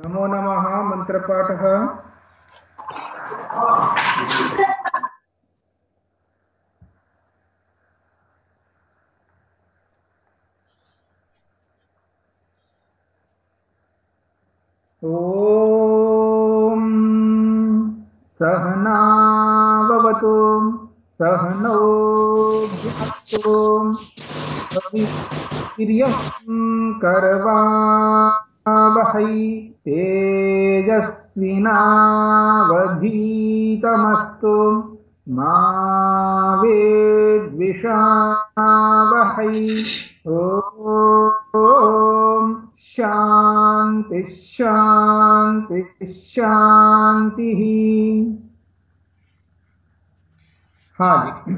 नमो नमः मन्त्रपाठः ॐ सहनावतु सहनौ भुनक्तु वीर्यं करवावहै। तेजस्विनावधीतमस्तु मा वेद्विषावहै। ॐ शान्ति शान्ति शान्तिः। हाँ जी।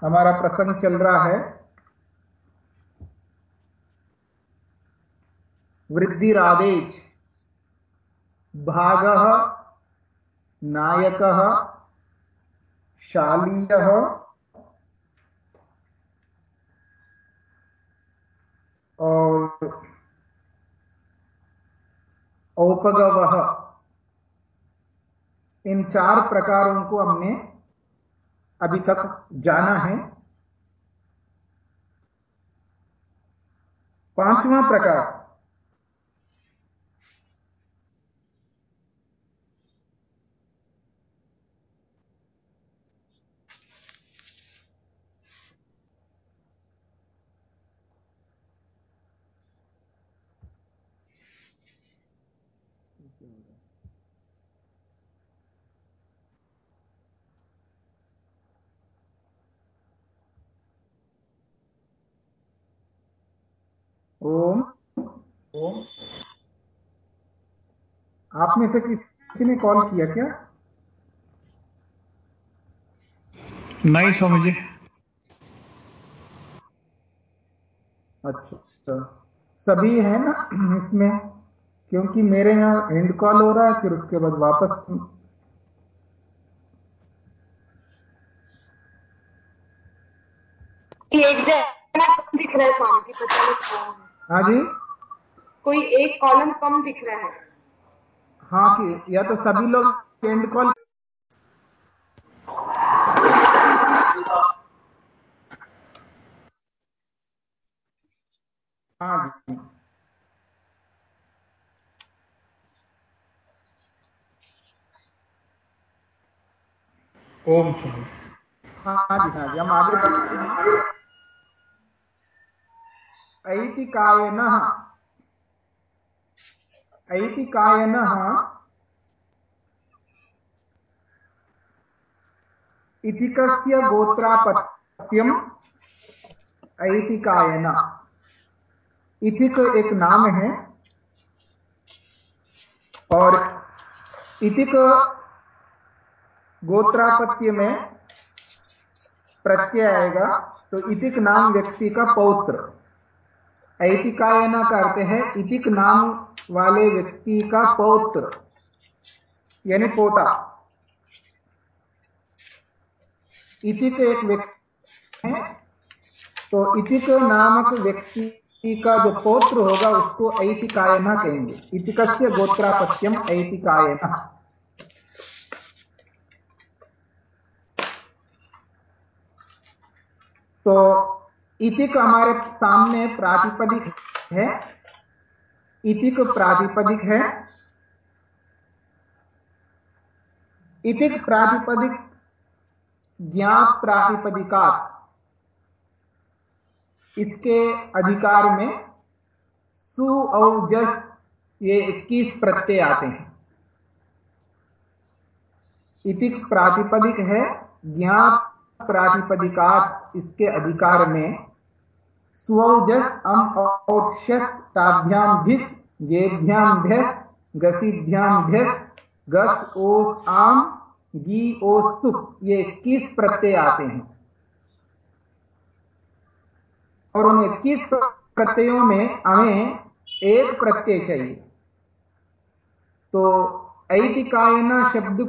हमारा प्रसंग चल रहा है। वृद्धिरादेश भाग, नायक, शालीय। और औपगव। इन चार प्रकारों को हमने अभी तक जाना है। पांचवा प्रकार। ओम। ओम। आप में से किसी ने कॉल किया क्या? नहीं स्वामी जी। अच्छा। सभी है ना इसमें? क्योंकि मेरे यहाँ एंड कॉल हो रहा है फिर उसके बाद वापस एक कम दिख रहा है स्वामी जी पता नहीं कौन हाँ। जी? कोई एक कॉलम कम दिख रहा है। हाँ कि या तो सभी लोग एंड कॉल हाँ जी। ओम स्वामी। हाँ जी हाँ जी, हम आगे ऐतिकायन ऐतिकायन इतिकस्य गोत्रापत्यम ऐतिकायन इथिक एक नाम है और इतिक गोत्रापत्य में प्रत्यय आएगा तो इतिक नाम व्यक्ति का पौत्र। ऐतिकायन का हैं, इतिक नाम वाले व्यक्ति का पौत्र, यानी पोता। इतिक एक व्यक्ति है तो इतिक नामक व्यक्ति का जो पौत्र होगा, उसको ऐतिकायन कहेंगे। इतिकस्य गोत्रापत्यम ऐतिकायन। तो इतिक हमारे सामने प्रातिपदिक है। इतिक प्रातिपदिक है। इतिक प्रातिपदिक ज्ञात प्रातिपदिकात इसके अधिकार में सु और जस ये 21 प्रत्यय आते हैं। इतिक प्रातिपदिक है, ज्ञात प्रातिपदिकात इसके अधिकार में स्वजस अम और शस ताभ्याम भिस भ्यस गसीभ्याम भ्यस गस ओस आम गी ये इक्कीस प्रत्यय आते हैं। और उन इक्कीस प्रत्ययों में हमें एक प्रत्यय चाहिए? तो ऐतिकायन शब्द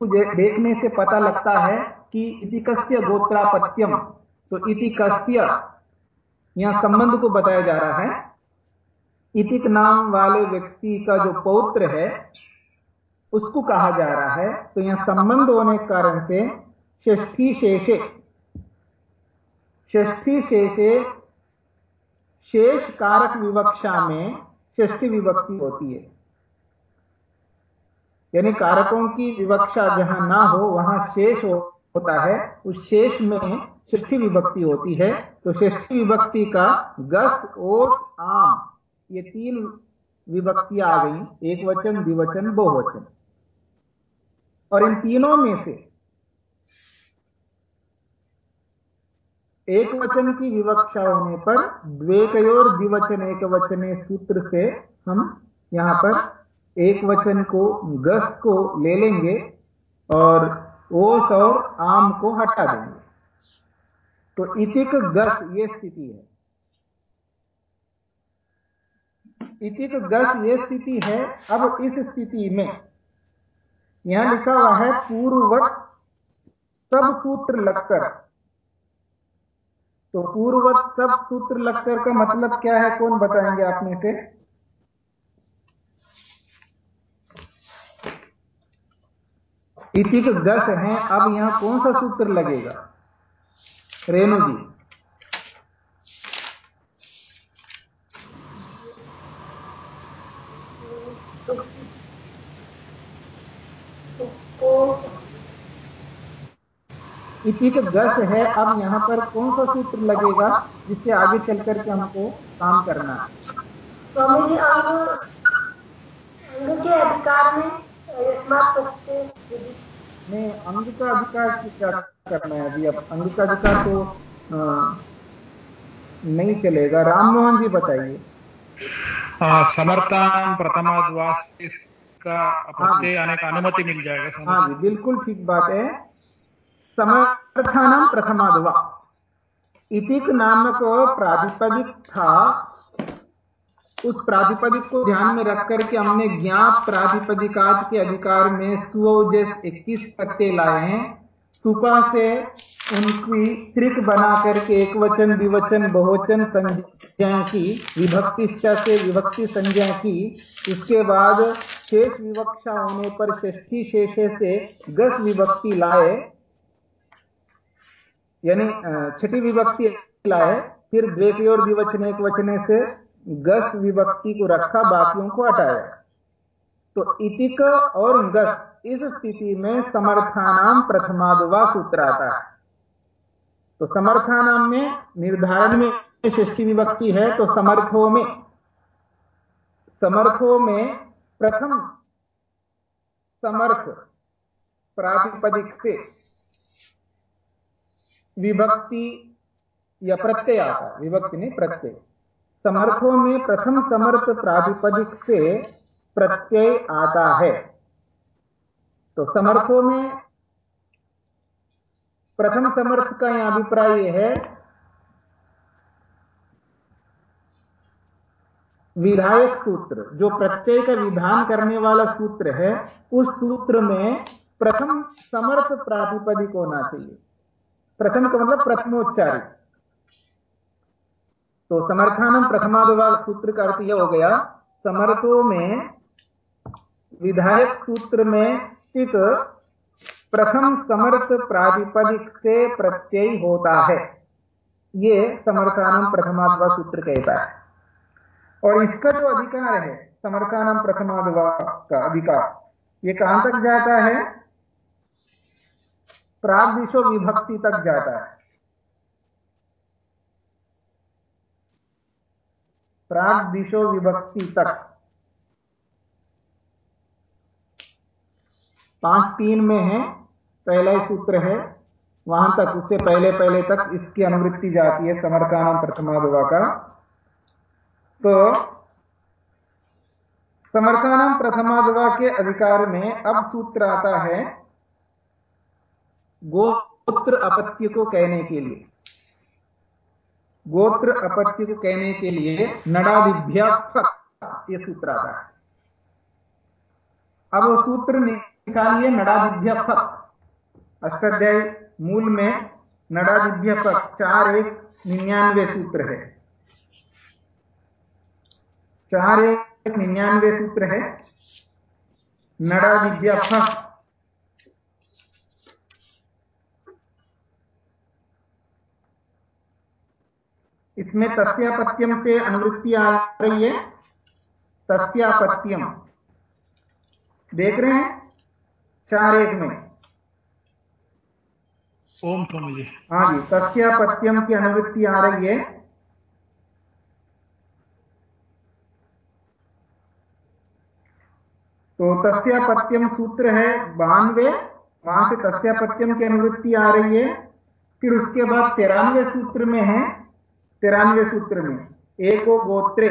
को देखने से पता लगता है कि इतिकस्य गोत्रापत्यम? तो इतिकस्य यहाँ संबंध को बताया जा रहा है। इतिक नाम वाले व्यक्ति का जो पौत्र है उसको कहा जा रहा है। तो यहाँ संबंध होने के कारण से षष्ठी शेषे षष्ठी शेषे शेष कारक विवक्षा में षष्ठी विभक्ति होती है। यानी कारकों की विवक्षा जहाँ ना हो वहाँ शेष हो, होता है, उस शेष में षष्ठी विभक्ति होती है तो षष्ठी विभक्ति का गस, ओस, आम, ये तीन विभक्तियाँ आ गई एक वचन द्विवचन, बहुवचन। और इन तीनों में से एक वचन की विवक्षा होने पर द्वेकयोर द्विवचन एक वचने सूत्र से हम यहाँ पर एक वचन को, गस को ले लेंगे और ओस और आम को हटा देंगे। तो इतिक गस ये स्थिति है। इतिक गस ये स्थिति है अब इस स्थिति में। यहाँ लिखा हुआ है, पूर्ववत सब सूत्र लगकर। तो पूर्ववत सब सूत्र लगकर का मतलब क्या है? कौन बताएँगे आप में से? इतिक गस है, अब यहाँ कौन सा सूत्र लगेगा? रेणु जी। इतिक गश है, अब यहाँ पर कौन सा सूत्र लगेगा, जिससे आगे चल करके हमको काम करना है? अंग के अधिकार में नहीं अंग का अधिकार क्या करना है अभी? अब तो आ, नहीं चलेगा। राम मोहन जी बताइए। समर्थान प्रथमाद्वास का प्रत्यय आने का अनुमति मिल जाएगा हाँ जी बिल्कुल ठीक बात है। समर्थान प्रथमादवा इतिक नामक प्रातिपदिक था। उस प्रातिपदिक को ध्यान में रख करके हमने ज्ञात प्रातिपदिकात के अधिकार में सुजस इक्कीस पत्ते लाए हैं। सुपा से उनकी त्रिक बना करके एक वचन विवचन बहुवचन संज्ञा की विभक्ति से विभक्ति संज्ञा की, इसके बाद शेष विवक्षा होने पर षष्ठी शेषे से गस विभक्ति लाए, यानी छठी विभक्ति लाए, फिर द्वेक और द्विवचन एक वचने से गस विभक्ति को रखा बाकियों को हटाया। तो इतिक और गस इस स्थिति में समर्थानाम प्रथमादवा सूत्र आता है। तो समर्थानाम में निर्धारण में सृष्टि विभक्ति है तो समर्थों में। समर्थों में प्रथम समर्थ प्रातिपदिक से विभक्ति या प्रत्यय आता विभक्ति नहीं, प्रत्यय। समर्थों में प्रथम समर्थ प्रातिपदिक से प्रत्यय आता है। तो समर्थों में प्रथम समर्थ का यह अभिप्राय है, विधायक सूत्र, जो प्रत्यय का विधान करने वाला सूत्र है, उस सूत्र में प्रथम समर्थ प्रातिपदिक होना चाहिए। प्रथम का मतलब प्रथमोच्चारी। तो समर्थानम विभाग सूत्र का अर्थ यह हो गया। समर्थों में विधायक सूत्र में स्थित प्रथम समर्थ प्रातिपदिक से प्रत्यय होता है। ये समर्थानम प्रथमादवा सूत्र कहता है। और इसका जो अधिकार है समर्थानम प्रथमादवा का अधिकार ये कहाँ तक जाता है? प्रागदिशो विभक्ति तक जाता है। प्रागदिशो विभक्ति तक। पाँच तीन में है, पहला ही सूत्र है, वहाँ तक, उससे पहले पहले तक इसकी अनुवृत्ति जाती है समर्थान प्रथमादवा का। तो समर्थान प्रथमादवा के अधिकार में अब सूत्र आता है गोत्र अपत्य को कहने के लिए। गोत्र अपत्य को कहने के लिए नडादिभ्या ये सूत्र आता है। अब वो सूत्र निकालिए नडा फत अष्टाध्याय मूल में नडादिभ्य फत चार एक निन्यानवे सूत्र है। चार एक निन्यानवे सूत्र है। नडादिभ्य फत इसमें तस्यापत्यम से अनुवृत्ति आ रही है। तस्यापत्यम। देख रहे हैं? चार एक में। ओम स्वामी जी हाँ जी तस्यापत्यम की अनुवृत्ति आ रही है। तो तस्यापत्यम सूत्र है बानवे। वहाँ से तस्यापत्यम की अनुवृत्ति आ रही है। फिर उसके बाद तिरानवे सूत्र में है। तिरानवे सूत्र में। एको गोत्रे।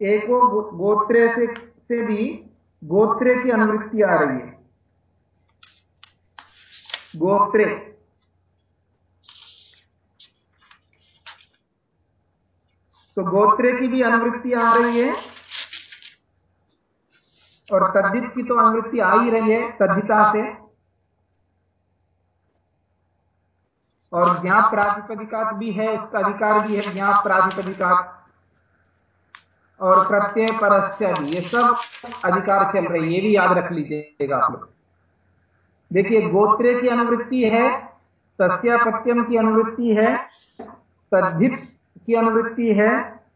एको गोत्रे से से भी गोत्रे की अनुवृत्ति आ रही है। गोत्रे। तो गोत्रे की भी अनुवृत्ति आ रही है और तद्दित की तो अनुवृत्ति आ ही रही है तद्दिता से। और ज्ञाप प्रातिपदिकात भी है उसका अधिकार भी है ज्ञाप प्रातिपदिकात और प्रत्यय भी, ये सब अधिकार चल रही है, ये भी याद रख लीजिएगा आप लोग। देखिए, गोत्रे की अनुवृत्ति है तस्यापत्यम की अनुवृत्ति है तद्धित की अनुवृत्ति है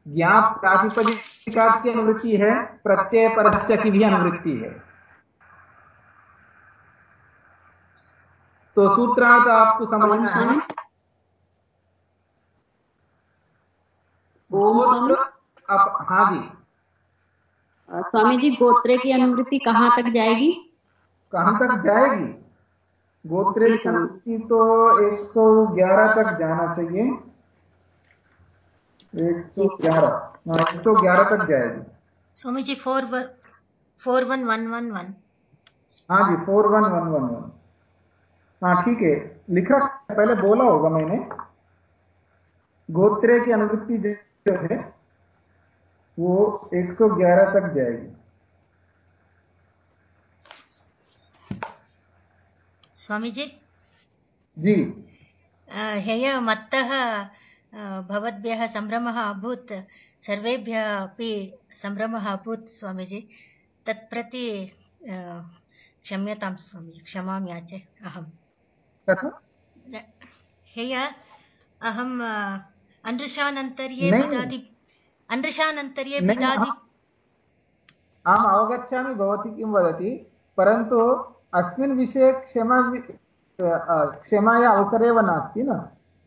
ज्ञाप प्रातिपदिकात की अनुवृत्ति है, प्रत्यय परश्च की भी अनुवृत्ति है। तो सूत्रार्थ आपको समझना है। गोत्र अब हाँ जी। स्वामी जी गोत्रे की अनुवृत्ति कहाँ तक जाएगी? कहाँ तक जाएगी? गोत्रे की अनुवृत्ति तो 111 तक जाना चाहिए। 111 हाँ। 111 तक जाएगी। Swami ji four one four one one one one. हाँ जी four one one one one. हाँ ठीक है। लिख रखा पहले बोला होगा मैंने। गोत्रे की अनुवृत्ति जो है वो 111 तक जाएगी। स्वामी जी। जी ह्यय मत्तः भवद्भ्यः सम्भ्रमः अभूत् सर्वेभ्यः अपि सम्भ्रमः अभूत् स्वामीजी। तत्प्रति क्षम्यतां स्वामी क्षमां याचे अहम्। अहम् बिदादि अनृशानन्तर्ये बिदादि अहम् अवगच्छामि भवती किं वदति? परन्तु अस्मिन् विषये क्षमा क्षमाया अवसर एव नास्ति न?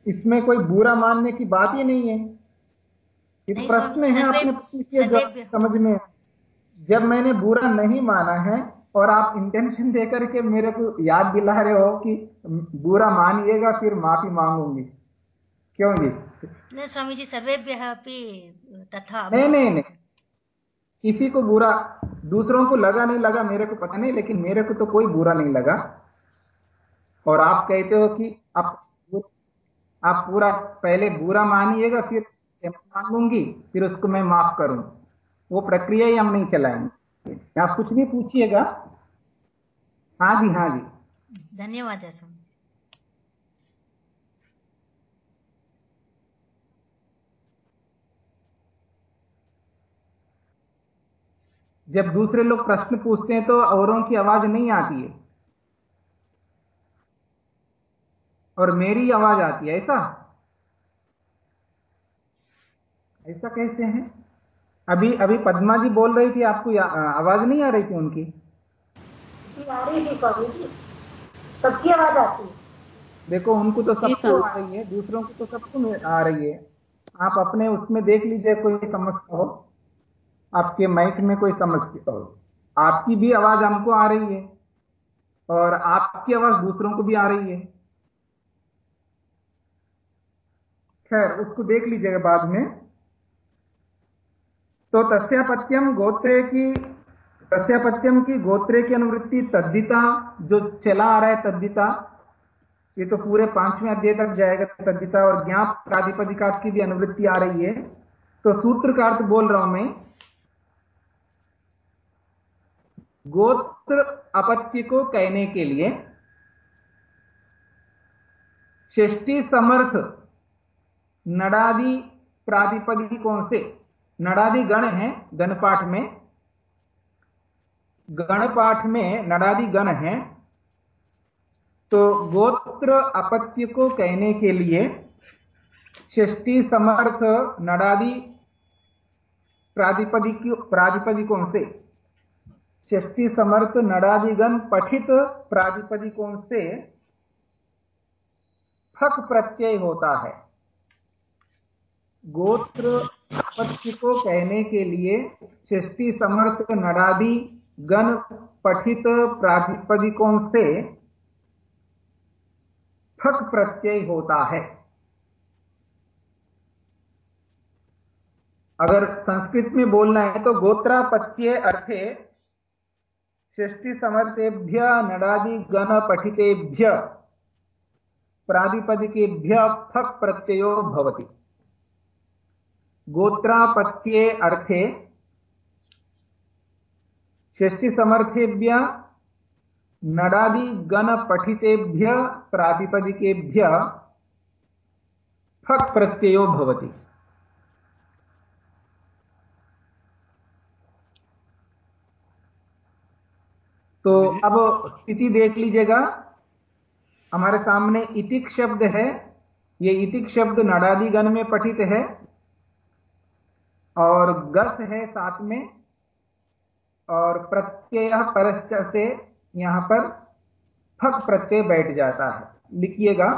इसमें कोई बुरा मानने की बात ही नहीं है। ये प्रश्न है अपने समझ में जब मैंने बुरा नहीं माना है और आप इंटेंशन देकर के मेरे को याद दिला रहे हो कि बुरा मानिएगा फिर माफ़ी मांगूँगी। क्यों जी? नहीं स्वामी जी सर्वेभ्य तथा नहीं नहीं नहीं। किसी को बुरा दूसरों को लगा नहीं लगा मेरे को पता नहीं लेकिन मेरे को तो कोई बुरा नहीं लगा। और आप कहते हो कि आप आप पूरा पहले बुरा मानिएगा फिर मांगूँगी फिर उसको मैं माफ़ करूँ। वो प्रक्रिया ही हम नहीं चलाएँगे। आप कुछ भी पूछिएगा? हाँ जी हाँ जी। धन्यवाद है स्वामी जब दूसरे लोग प्रश्न पूछते हैं तो औरों की आवाज़ नहीं आती है। और मेरी आवाज़ आती है ऐसा? ऐसा कैसे है? अभी अभी पद्मा जी बोल रही थी आपको आवाज़ नहीं आ रही थी उनकी? आ रही थी सबकी आवाज़ आती है। देखो उनको तो सबको आ रही है दूसरों को तो सबको आ रही है। आप अपने उसमें देख लीजिए कोई समस्या हो आपके माइक में कोई समस्या हो आपकी भी आवाज़ हमको आ रही है और आपकी आवाज़ दूसरों को भी आ रही है। खैर उसको देख लीजिएगा बाद में। तो तस्यापत्यम गोत्रे की तस्यापत्यम की गोत्रे की अनुवृत्ति तद्दिता जो चला आ रहा है तद्दिता ये तो पूरे पाँचवें अध्याय तक जाएगा तद्दिता और ज्ञाप प्रातिपदिका की भी अनुवृत्ति आ रही है। तो सूत्र का अर्थ बोल रहा हूँ मैं, गोत्र अपत्य को कहने के लिए षष्टि समर्थ नडादि प्रातिपदिकों से? नडादि गण है गण पाठ में। गण पाठ में नडादि गण है। तो गोत्र अपत्य को कहने के लिए षष्टि समर्थ नडादि प्रातिपदिक प्रातिपदिकों से षष्टि समर्थ नडादिगण पठित प्रातिपदिकों से फक प्रत्यय होता है। गोत्र अपत्य को कहने के लिए षष्टि समर्थ नडादि गण पठित प्रातिपदिकों से फक प्रत्यय होता है। अगर संस्कृत में बोलना है तो गोत्रापत्य अर्थे षष्टि समर्थेभ्य नडादि गण पठितेभ्य प्रातिपदिकेभ्य फक् प्रत्ययो भवति। गोत्रापत्ये अर्थे षष्टि समर्थेभ्य नडादि गण पठितेभ्य प्रातिपदिकेभ्य फक् प्रत्ययो भवति। तो अब स्थिति देख लीजिएगा। हमारे सामने इतिक शब्द है। ये इतिक शब्द नडादि गण में पठित है। और गस है साथ में, और प्रत्यय परश्च से यहाँ पर फक प्रत्यय बैठ जाता है। लिखिएगा,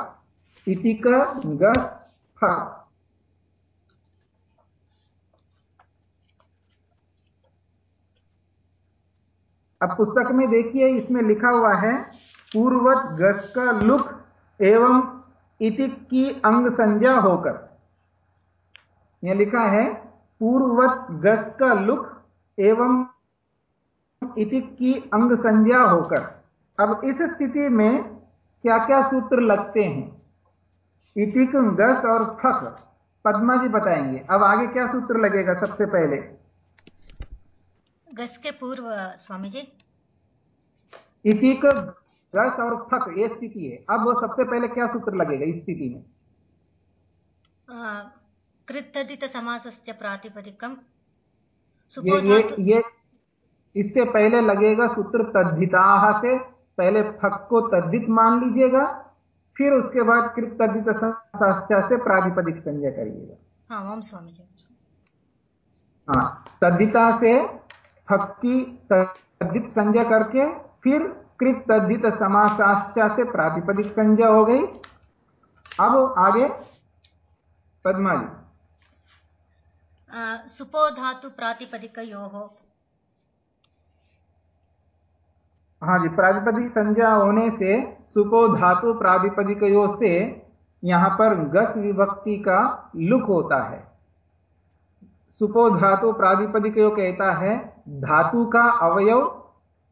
इतिक गस फक अब पुस्तक में देखिए, इसमें लिखा हुआ है, पूर्वत गस का लुक एवं इतिक की अंग संज्ञा होकर। यह लिखा है पूर्वत गस का लुक एवं इतिक की अंग संज्ञा होकर। अब इस स्थिति में क्या क्या सूत्र लगते हैं? इतिक गस और फक पद्मा जी बताएँगे। अब आगे क्या सूत्र लगेगा सबसे पहले? गस के पूर्व स्वामी जी इतिक गस और फक ये स्थिति है। अब वो सबसे पहले क्या सूत्र लगेगा इस स्थिति में? कृतदित समासश्च प्रातिपदिकम ये ये ये इससे पहले लगेगा सूत्र तद्धिता से पहले फक को तद्धित मान लीजिएगा फिर उसके बाद कृत तद्धित से प्रातिपदिक संजय करिएगा। हाँ ओम स्वामी जी हाँ तद्धिता से फक की तद्धित संजय करके फिर कृत तद्धित समासाश्चा से प्रातिपदिक संजय हो गई। अब आगे पदमा जी सुपो धातु हो जी, प्रातिपदिक संज्ञा होने से सुपो धातु प्रातिपदिक से यहाँ पर गस विभक्ति का लुक होता है। सुपो धातु प्रातिपदिक कहता है, धातु का अवयव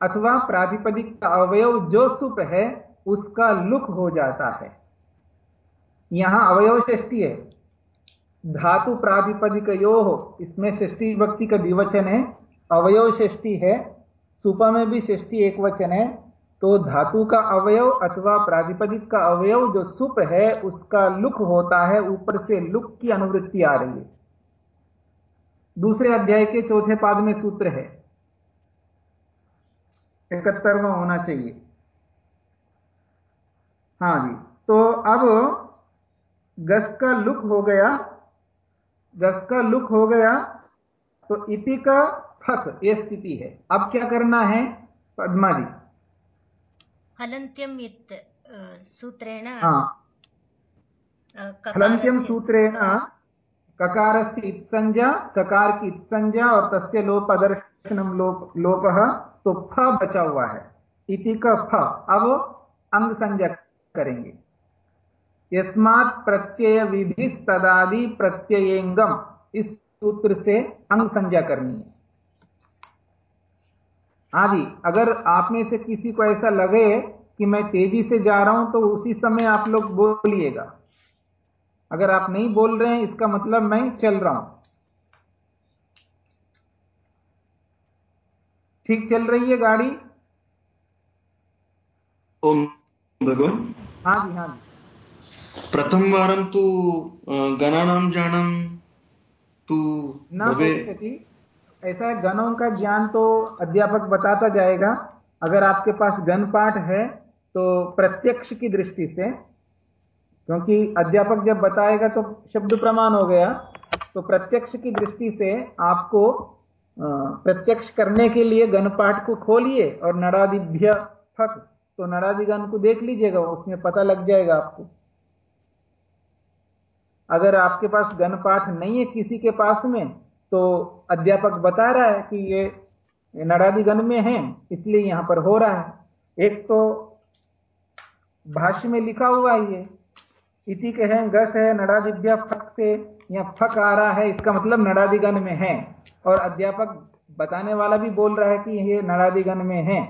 अथवा प्रातिपदिक का अवयव जो सुप है, उसका लुक हो जाता है। यहाँ अवयव षष्टि है। धातु प्रातिपदिक यो इसमें षष्टि विभक्ति का द्विवचन है, अवयव षष्टि है, सुपा में भी षष्टि एक वचन है तो धातु का अवयव अथवा प्रातिपदिक का अवयव जो सुप है, उसका लुक होता है, ऊपर से लुक की अनुवृत्ति आ रही है। दूसरे अध्याय के चौथे पाद में सूत्र है। इकहत्तरवा होना चाहिए। हाँ जी तो अब गस का लुक हो गया गस का लुक हो गया तो इति का फक ये स्थिति है। अब क्या करना है? पद्मा जी। हलंत्यम सूत्रेण हाँ। हलंत्यम सूत्रेण ककार से इत्संज्ञा ककार की इत्संज्ञा और तस्य लोप अदर्शनम लोप लोप तो फ बचा हुआ है। इति का फ। अब अंग संज्ञा करेंगे। यस्मात् प्रत्यय विधि तदादि प्रत्ययंगम इस सूत्र से अंग संज्ञा करनी है। आदि अगर आप में से किसी को ऐसा लगे कि मैं तेज़ी से जा रहा हूँ तो उसी समय आप लोग बोलिएगा। अगर आप नहीं बोल रहे हैं इसका मतलब मैं चल रहा हूँ। ठीक चल रही है गाड़ी? ओम भगवान। हाँ जी हाँ जी। प्रथमवारं तु गणानां ज्ञानं तु न भविष्यति। ऐसा है गणों का ज्ञान तो अध्यापक बताता जाएगा। अगर आपके पास गण पाठ है तो प्रत्यक्ष की दृष्टि से क्योंकि अध्यापक जब बताएगा तो शब्द प्रमाण हो गया तो प्रत्यक्ष की दृष्टि से आपको प्रत्यक्ष करने के लिए गण पाठ को खोलिए और नड़ादिभ्य फक तो नड़ादि गण को देख लीजिएगा उसमें पता लग जाएगा आपको। अगर आपके पास गण पाठ नहीं है किसी के पास में तो अध्यापक बता रहा है कि ये नड़ादि गण में है, इसलिए यहाँ पर हो रहा है। एक तो भाष्य में लिखा हुआ ही है इति के है गस है नड़ादिभ्य फक से या फक आ रहा है, इसका मतलब नड़ादिगण में है। और अध्यापक बताने वाला भी बोल रहा है कि ये नड़ादिगण में है,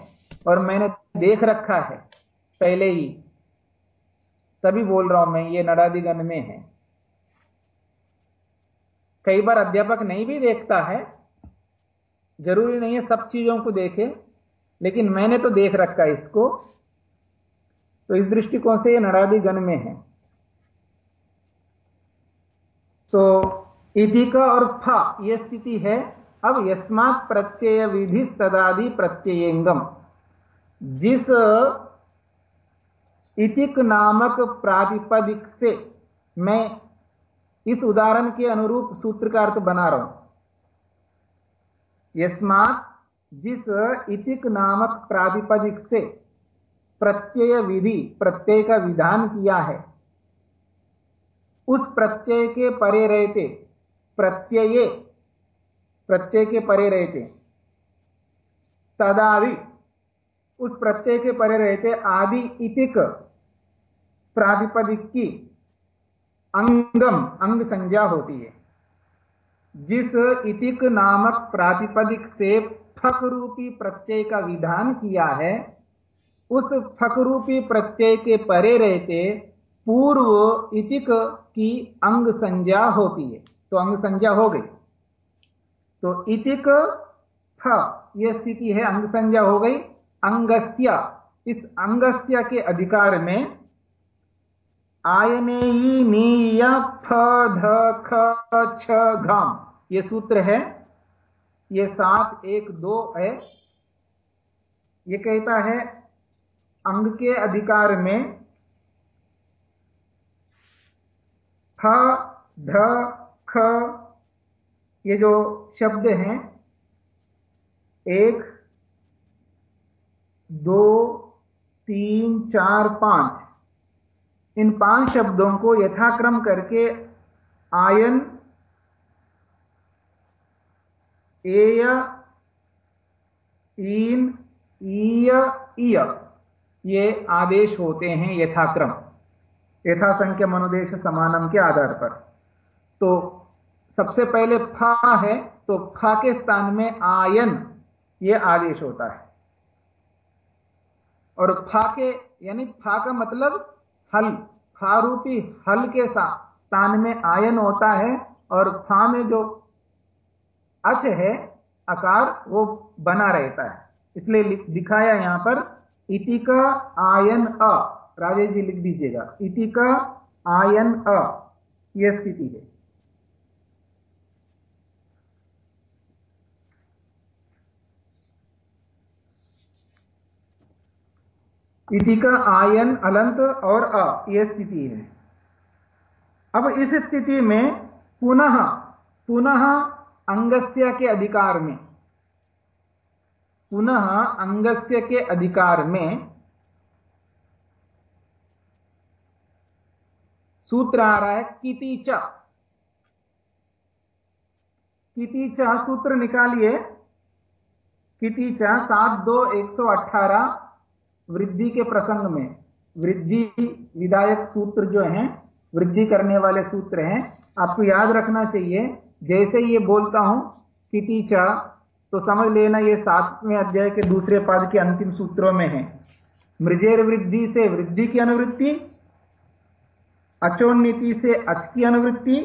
और मैंने देख रखा है, पहले ही। तभी बोल रहा हूँ मैं, ये नड़ादिगण में है। कई बार अध्यापक नहीं भी देखता है। ज़रूरी नहीं है सब चीज़ों को देखे, लेकिन मैंने तो देख रखा है इसको। तो इस दृष्टिकोण से ये नड़ादि गण में है। तो इति का और फा, ये स्थिति है। अब यस्मात् प्रत्यय विधि तदादि प्रत्ययंगम। जिस इतिक नामक प्रातिपदिक से मैं इस उदाहरण के अनुरूप सूत्र का अर्थ बना रहा हूँ। यस्मात् जिस इतिक नामक प्रातिपदिक से प्रत्यय विधि, प्रत्यय का विधान किया है, उस प्रत्यय के परे रहते, प्रत्यय प्रत्यय के परे रहते तदावि उस प्रत्यय के परे रहते आदि इतिक प्रातिपदिक की अंगम, अंग संज्ञा होती है। जिस इतिक नामक प्रातिपदिक से फक रूपी प्रत्यय का विधान किया है, उस फक रूपी प्रत्यय के परे रहते पूर्व इतिक की अंग संज्ञा होती है। तो अंग संज्ञा हो गई। तो इतिक थ यह स्थिति है, अंग संज्ञा हो गई। अंगस्य, इस अंगस्य के अधिकार में ध ख घम ये सूत्र है, ये सात, एक, दो है ये कहता है, अंग के अधिकार में फ, ध, ख, ये जो शब्द हैं, एक, दो, तीन, चार, पाँच। इन पाँच शब्दों को यथाक्रम करके आयन, एय, ईन, ईय ये आदेश होते हैं यथाक्रम। यथासंख्य मनोदेश समानम के आधार पर। तो सबसे पहले फा है तो फा के स्थान में आयन, ये आदेश होता है। और फा के, यानी फा का मतलब हल। फा रूपी हल के साथ स्थान में आयन होता है और फा में जो अच है आकार वो बना रहता है। इसलिए दिखाया यहाँ पर इति का आयन अ। राजेश जी लिख दीजिएगा। इति का आयन अ। यह स्थिति है। इति का आयन अलंत और अ यह स्थिति है। अब इस स्थिति में पुनः पुनः अंगस्य के अधिकार में, पुनः अंगस्य के अधिकार में सूत्र आ रहा है कितीच कितीच सूत्र निकालिए। किति कितीच सात दो एक सौ अट्ठारह वृद्धि के प्रसंग में, वृद्धि विधायक सूत्र जो हैं, वृद्धि करने वाले सूत्र हैं, आपको याद रखना चाहिए। जैसे ये बोलता हूँ कितीचा तो समझ लेना ये सातवें अध्याय के दूसरे पद के अंतिम सूत्रों में है। मृजेर वृद्धि से वृद्धि की अनुवृत्ति, अचोन्नति से अच की अनुवृत्ति,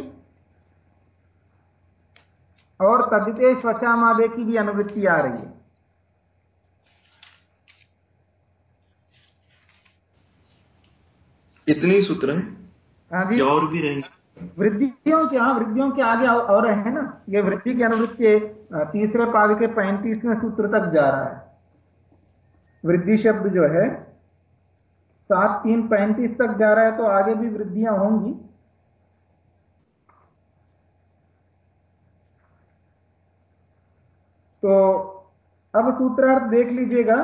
और तदिते स्वचामादे की भी अनुवृत्ति आ रही है। इतने ही सूत्र हैं और भी रहेंगे? वृद्धियों के हाँ वृद्धियों के आगे और है ना। ये वृद्धि के अनुवृत्ति तीसरे पाद के पैंतीसवें सूत्र तक जा रहा है। वृद्धि शब्द जो है सात तीन पैंतीस तक जा रहा है तो आगे भी वृद्धियाँ होंगी। तो अब सूत्रार्थ देख लीजिएगा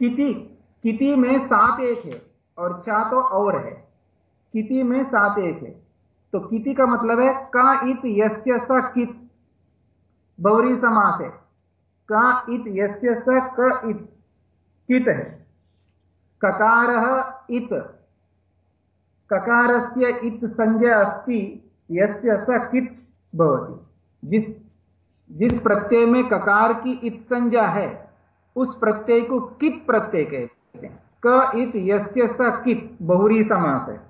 किति किति में सात एक है। और चा तो और है। किति में सात एक है। तो किति का मतलब है, का इत यस्य स कित। बहुरी समास है। का इत यस्य स क इत। कित है। ककार इत। ककारस्य इत संज्ञा अस्ति, यस्य स कित भवति। जिस जिस प्रत्यय में ककार की इत संज्ञा है, उस प्रत्यय को कित प्रत्यय कहते हैं। इत यस्य स कित, बहुरी समास है।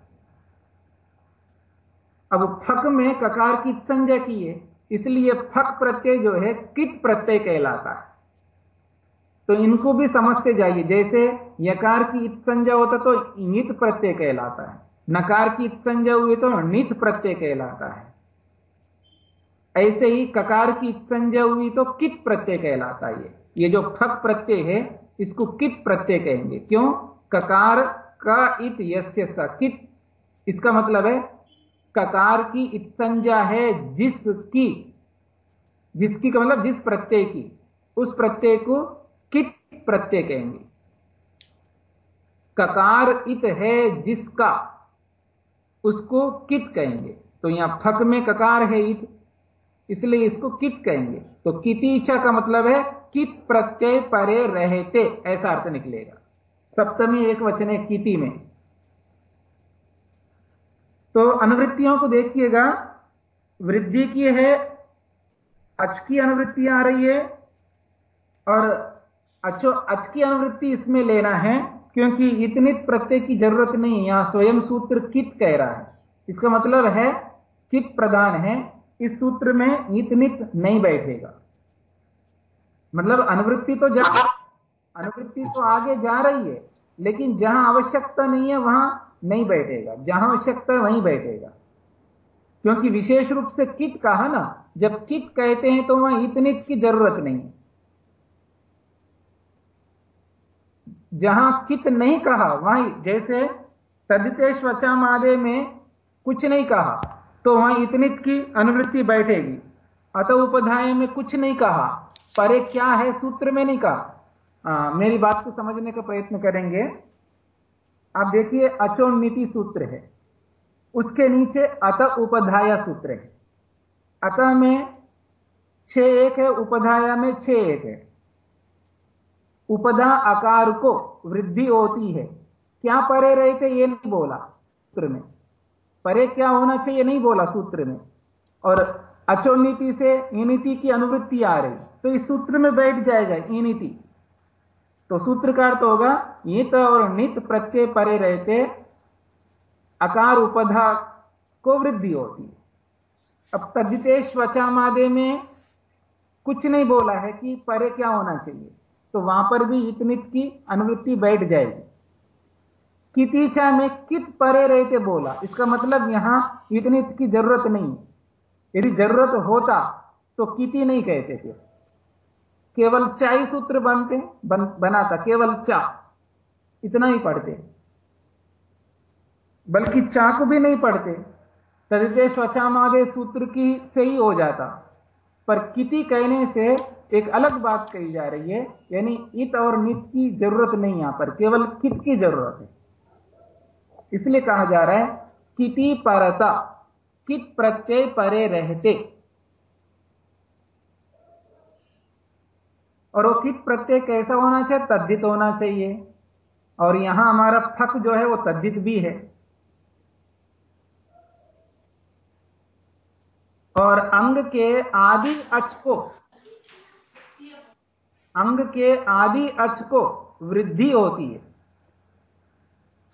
अब फक में ककार की संज्ञा की है, इसलिए फक प्रत्यय जो है, कित प्रत्यय कहलाता है। तो इनको भी समझते जाइए, जैसे यकार की इत संज्ञा होता तो नित प्रत्यय कहलाता है, नकार की इत संज्ञा हुई तो नित प्रत्यय कहलाता है। ऐसे ही ककार की इत संज्ञा हुई तो कित प्रत्यय कहलाता है ये जो फक प्रत्यय है, इसको कित प्रत्यय कहेंगे? क्यों? ककार का इत यस्य कित। इसका मतलब है, ककार की इत संज्ञा है जिसकी। जिसकी का मतलब जिस प्रत्यय की। उस प्रत्यय को कित प्रत्यय कहेंगे? ककार इत है जिसका, उसको कित कहेंगे? तो यहाँ फक में ककार है इत इसलिए इसको कित कहेंगे। तो कितीचा का मतलब है, कित प्रत्यय परे रहते, ऐसा अर्थ निकलेगा। सप्तमी एक वचन है किति में। तो अनुवृत्तियों को देखिएगा। वृद्धि की है, अच की अनुवृत्ति आ रही है, और अच्छो अच की अनुवृत्ति इसमें लेना है, क्योंकि इतनी प्रत्यय की ज़रूरत नहीं, यहाँ स्वयं सूत्र कित कह रहा है। इसका मतलब है, कित प्रदान है इस सूत्र में इतनित नहीं बैठेगा। मतलब अनुवृत्ति तो जा अनुवृत्ति तो आगे जा रही है लेकिन जहाँ आवश्यकता नहीं है वहाँ नहीं बैठेगा। जहाँ आवश्यकता है वहीं बैठेगा। क्योंकि विशेष रूप से कित कहा ना? जब कित कहते हैं तो वहाँ इतनित की ज़रूरत नहीं है। जहाँ कित नहीं कहा वहीं जैसे तदितेश वचामादे में कुछ नहीं कहा तो वहाँ इतनित की अनुवृत्ति बैठेगी। अतः उपधाय में कुछ नहीं कहा। परे क्या है सूत्र में नहीं कहा। आ, मेरी बात को समझने का प्रयत्न करेंगे। आप देखिए अचोन्नीति सूत्र है। उसके नीचे अतः उपधाया सूत्र है। अतः में छ एक है उपधाया में छ एक है। उपधा आकार को वृद्धि होती है। क्या परे रहे थे ये नहीं बोला। सूत्र में। परे क्या होना चाहिए नहीं बोला सूत्र में। और अचोन्नीति से इनिति की अनुवृत्ति आ रही। तो इस सूत्र में बैठ जाएगा इनिति। तो सूत्र का अर्थ होगा ईत और नित प्रत्यय परे रहते, अकार उपधा को वृद्धि होती है। अब तद्दितेश वचामादे में कुछ नहीं बोला है कि परे क्या होना चाहिए। तो वहाँ पर भी इतनित की अनुवृत्ति बैठ जाएगी। कितीचा में कित परे रहते बोला। इसका मतलब यहाँ इतनी की ज़रूरत नहीं। यदि ज़रूरत होता तो किति नहीं कहते थे। केवल चा ही सूत्र बनते बन, बनाता। केवल चा। इतना ही पढ़ते। बल्कि चा को भी नहीं पढ़ते। तदिदेश वचामादे सूत्र की से ही हो जाता। पर किति कहने से एक अलग बात कही जा रही है यानी इत और नित की ज़रूरत नहीं यहाँ पर। केवल कित की ज़रूरत है। इसलिए कहा जा रहा है, किति परता, कित प्रत्यय परे रहते। और वो कित प्रत्यय कैसा होना चाहिए? तद्धित होना चाहिए। और यहाँ हमारा फक जो है, वो तद्धित भी है। और अंग के आदि अच को, अंग के आदि अच को वृद्धि होती है।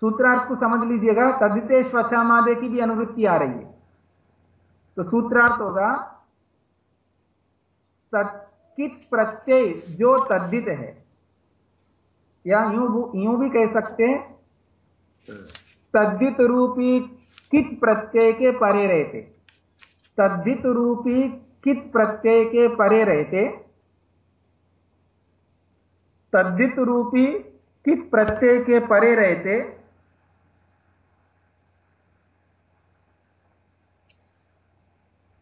सूत्रार्थ को समझ लीजिएगा तदिते स्वचामादे की भी अनुवृत्ति आ रही है। तो सूत्रार्थ होगा, तत्कित प्रत्यय जो तद्दित है। या यूँ यूँ भी कह सकते हैं तद्दित रूपी कित प्रत्यय के परे रहते। तद्धित रूपी कित प्रत्यय के परे रहते। तद्धित रूपी कित प्रत्यय के परे रहते।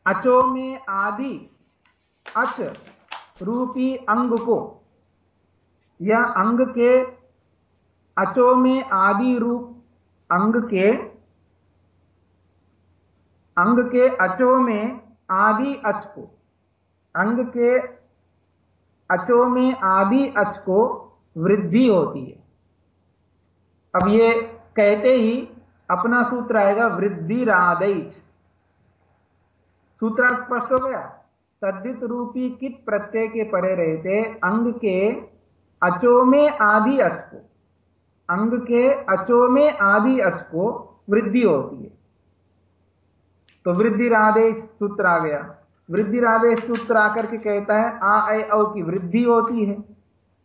अचो में आदि अच रूपी अंग को, या अंग के अचो में आदि रूप अंग के अंग के अचो में आदि अच को, अंग के अचो में आदि अच को वृद्धि होती है। अब ये कहते ही अपना सूत्र आएगा वृद्धि रादैच सूत्र स्पष्ट हो गया। तद्दित रूपी कित प्रत्यय के परे रहते, अंग के अचो में आदि अच को अंग के अचो में आदि अच को वृद्धि होती है। तो वृद्धि राधेश सूत्र आ गया। वृद्धि राधेश सूत्र आकर के कहता है, आ, ऐ, औ की वृद्धि होती है।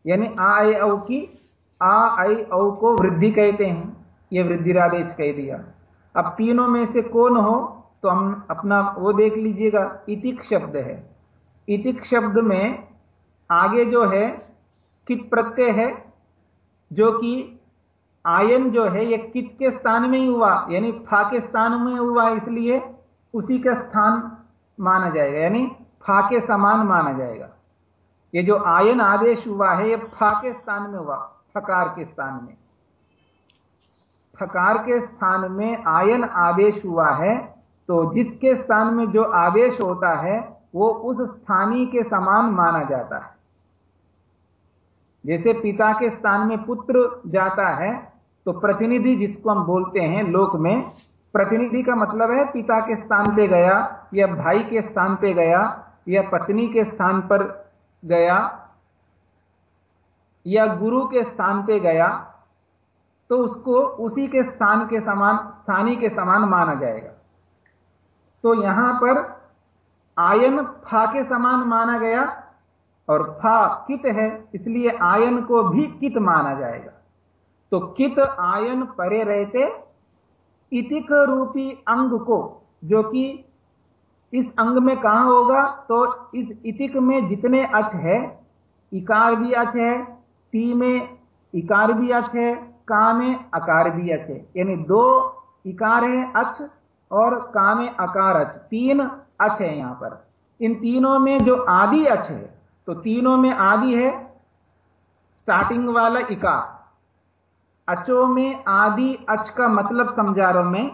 यानी आ, ऐ, औ की, आ, ऐ, औ को वृद्धि कहते हैं। यह वृद्धि राधेश कह दिया। अब तीनों में से कौन हो? तो हम अपना वो देख लीजिएगा, इतिक शब्द है। इतिक शब्द में आगे जो है, कित प्रत्यय है? जो कि आयन जो है, ये कित के स्थान में ही हुआ, यानी फा के स्थान में हुआ, इसलिए उसी का स्थान माना जाएगा, यानी फा के समान माना जाएगा। ये जो आयन आदेश हुआ है, ये फा के स्थान में हुआ, फकार के स्थान में। फकार के स्थान में आयन आदेश हुआ है तो जिसके स्थान में जो आवेश होता है, वो उस स्थानी के समान माना जाता है। जैसे पिता के स्थान में पुत्र जाता है तो प्रतिनिधि जिसको हम बोलते हैं लोक में, प्रतिनिधि का मतलब है पिता के स्थान पे गया, या भाई के स्थान पे गया, या पत्नी के स्थान पर गया, या गुरु के स्थान पे गया तो उसको उसी के स्थान के समान, स्थानी के समान माना जाएगा। तो यहाँ पर आयन फा के समान माना गया और फा कित है, इसलिए आयन को भी कित माना जाएगा। तो कित आयन परे रहते इतिक रूपी अंग को, जो कि इस अंग में कहाँ होगा तो इस इतिक में जितने अच है, इकार भी अच है, ती में इकार भी अच है, का में अकार भी अच है। यानी दो इकार है, अच और का में अकार अच तीन अच है यहाँ पर। इन तीनों में जो आदि अच है तो तीनों में आदि है स्टार्टिंग वाला इकार अचो में आदि अच का मतलब समझा रहा हूँ मैं।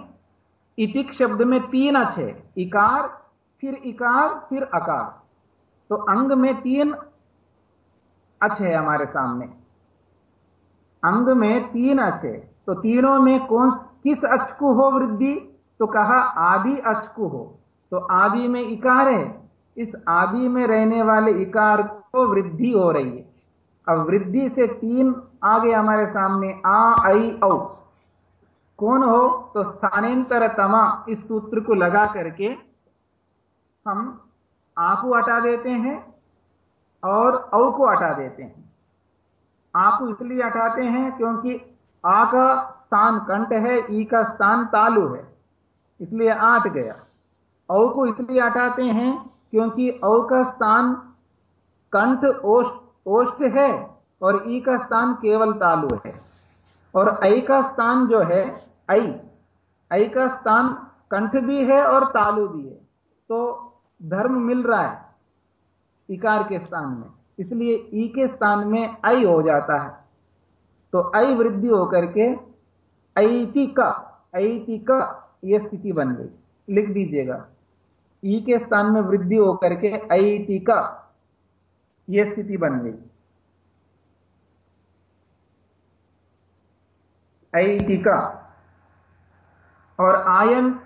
इतिक शब्द में तीन अच है, इकार, फिर इकार, फिर अकार। तो अंग में तीन अच है हमारे सामने। अंग में तीन अच है तो तीनों में कौन, किस अच को हो वृद्धि? तो कहा, आदि अच को हो। तो आदि में इकार है। इस आदि में रहने वाले इकार को वृद्धि हो रही है। अब वृद्धि से तीन आ गए हमारे सामने आ आई औ। कौन हो? तो स्थानांतर तमा, इस सूत्र को लगा करके हम आ को हटा देते हैं और औ को हटा देते हैं। आ को इसलिए हटाते हैं क्योंकि आ का स्थान कंठ है, ई का स्थान तालु है। इसलिए आट गया। औ को इसलिए हटाते हैं क्योंकि औ का स्थान कंठ ओष्ट ओष्ट है और ई का स्थान केवल तालु है। और ऐ का स्थान जो है, ऐ ऐ का स्थान कंठ भी है और तालु भी है। तो धर्म मिल रहा है इकार के स्थान में। इसलिए ई के स्थान में ऐ हो जाता है। तो ऐ वृद्धि होकर के ऐतिका ऐतिका यह स्थिति बन गई। लिख दीजिएगा। ई के स्थान में वृद्धि होकर के ऐतिका यह स्थिति बन गई। ऐतिका और आयन,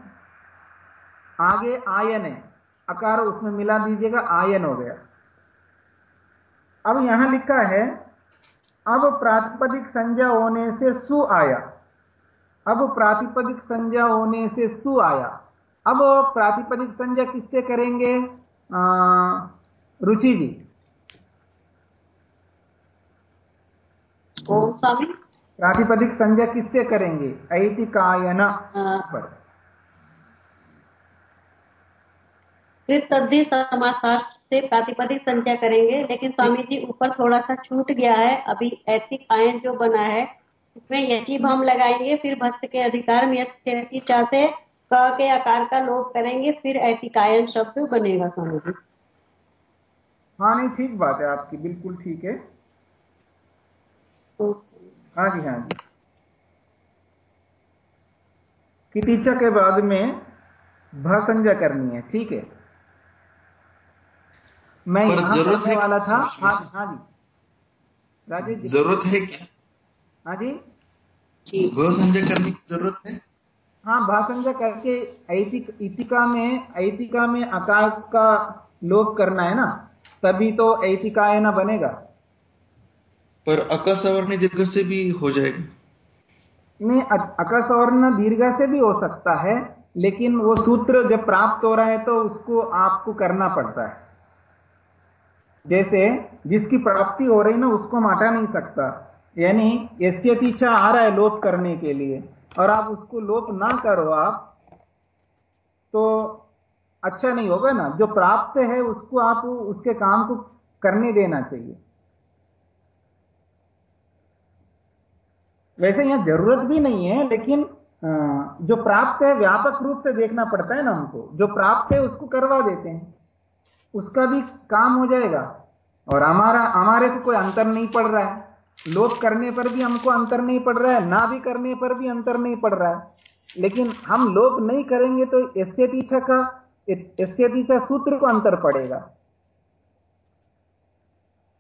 आगे आयन है। अकार उसमें मिला दीजिएगा, आयन हो गया। अब यहाँ लिखा है, अब प्रातिपदिक संज्ञा होने से सु आया अब प्रातिपदिक संज्ञा होने से सु आया। अब प्रातिपदिक संज्ञा किससे करेंगे? रुचि जी। स्वामी। प्रातिपदिक संज्ञा किससे करेंगे? ऐतिकायन पर। फिर तद्धि समाशास्त्र से प्रातिपदिक संज्ञा करेंगे लेकिन स्वामी जी ऊपर थोड़ा सा छूट गया है। अभी ऐतिक आयन जो बना है इसमें यची हम लगाएँगे फिर भस्त के अधिकार में यथी चाहते क के आकार का लोप करेंगे फिर ऐतिकायन शब्द बनेगा स्वामी जी। हाँ नहीं ठीक बात है आपकी बिल्कुल ठीक है। हाँ जी हाँ जी। कितीचा के बाद में भ संज्ञा करनी है ठीक है? मैं यहाँ ज़रूरत है वाला था? हाँ हाँ जी। राजेश ज़रूरत है क्या? हाँ जी? जी। संजय करने की ज़रूरत है? हाँ भाषंजा करके ऐतिक इतिका में ऐतिका में आकाश का लोप करना है ना? तभी तो ऐतिकाय ना बनेगा। पर अकसवर्ण दीर्घ से भी हो जाएगा। नहीं अकस और न से भी हो सकता है लेकिन वो सूत्र जब प्राप्त हो रहा है तो उसको आपको करना पड़ता है। जैसे जिसकी प्राप्ति हो रही ना उसको हम हटा नहीं सकता। यानी यस्यतिचा आ रहा है लोप करने के लिए। और आप उसको लोप ना करो आप तो अच्छा नहीं होगा ना। जो प्राप्त है उसको आप उसके काम को करने देना चाहिए। वैसे यहाँ ज़रूरत भी नहीं है, लेकिन जो प्राप्त है व्यापक रूप से देखना पड़ता है ना हमको। जो प्राप्त है उसको करवा देते हैं। उसका भी काम हो जाएगा। और हमारा, हमारे को कोई अंतर नहीं पड़ रहा है। लोप करने पर भी हमको अंतर नहीं पड़ रहा है, ना भी करने पर भी अंतर नहीं पड़ रहा है। लेकिन हम लोप नहीं करेंगे तो एस्य तीछा का एस्य तीछा सूत्र को अंतर पड़ेगा।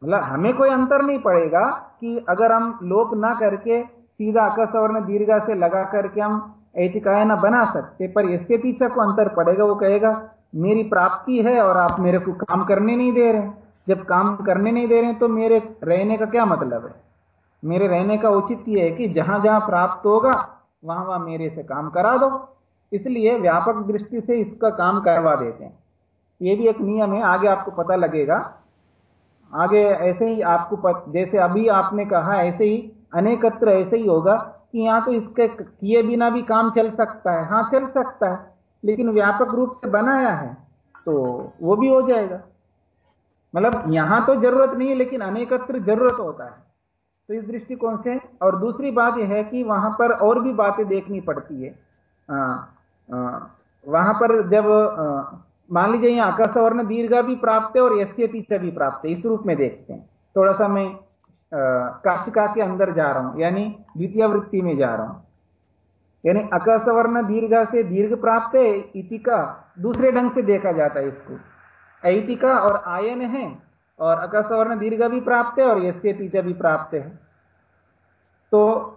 मतलब हमें कोई अंतर नहीं पड़ेगा कि अगर हम लोप ना करके सीधा अकसवर्ण दीर्घा से लगा करके हम ऐतिकाय ना बना सकते, पर इससे पीछे को अंतर पड़ेगा, वो कहेगा, मेरी प्राप्ति है और आप मेरे को काम करने नहीं दे रहे जब काम करने नहीं दे रहे तो मेरे रहने का क्या मतलब है? मेरे रहने का उचित यह है कि जहाँ जहाँ प्राप्त होगा वहाँ वहाँ मेरे से काम करा दो। इसलिए व्यापक दृष्टि से इसका काम करवा देते हैं। ये भी एक नियम है आगे आपको पता लगेगा। आगे ऐसे ही आपको पत, जैसे अभी आपने कहा ऐसे ही अनेकत्र ऐसे ही होगा कि यहाँ तो इसके किए बिना भी काम चल सकता है। हाँ चल सकता है लेकिन व्यापक रूप से बनाया है तो वो भी हो जाएगा। मतलब यहाँ तो ज़रूरत नहीं है लेकिन अनेकत्र ज़रूरत होता है। तो इस दृष्टिकोण से और दूसरी बात यह है कि वहाँ पर और भी बातें देखनी पड़ती है। आ, आ, वहाँ पर जब मान लीजिए यहाँ अकसवर्ण दीर्घा भी प्राप्त है और यस्य तीचा भी प्राप्त है इस रूप में देखते हैं। थोड़ा सा मैं काशिका के अंदर जा रहा हूँ यानी द्वितीय वृत्ति में जा रहा हूँ। यानी अकसवर्ण दीर्घा से दीर्घ प्राप्त है इतिका दूसरे ढंग से देखा जाता है इसको। ऐतिका और आयन है, और अकसवर्ण दीर्घ भी प्राप्त है और यस्य तीचा भी प्राप्त है। तो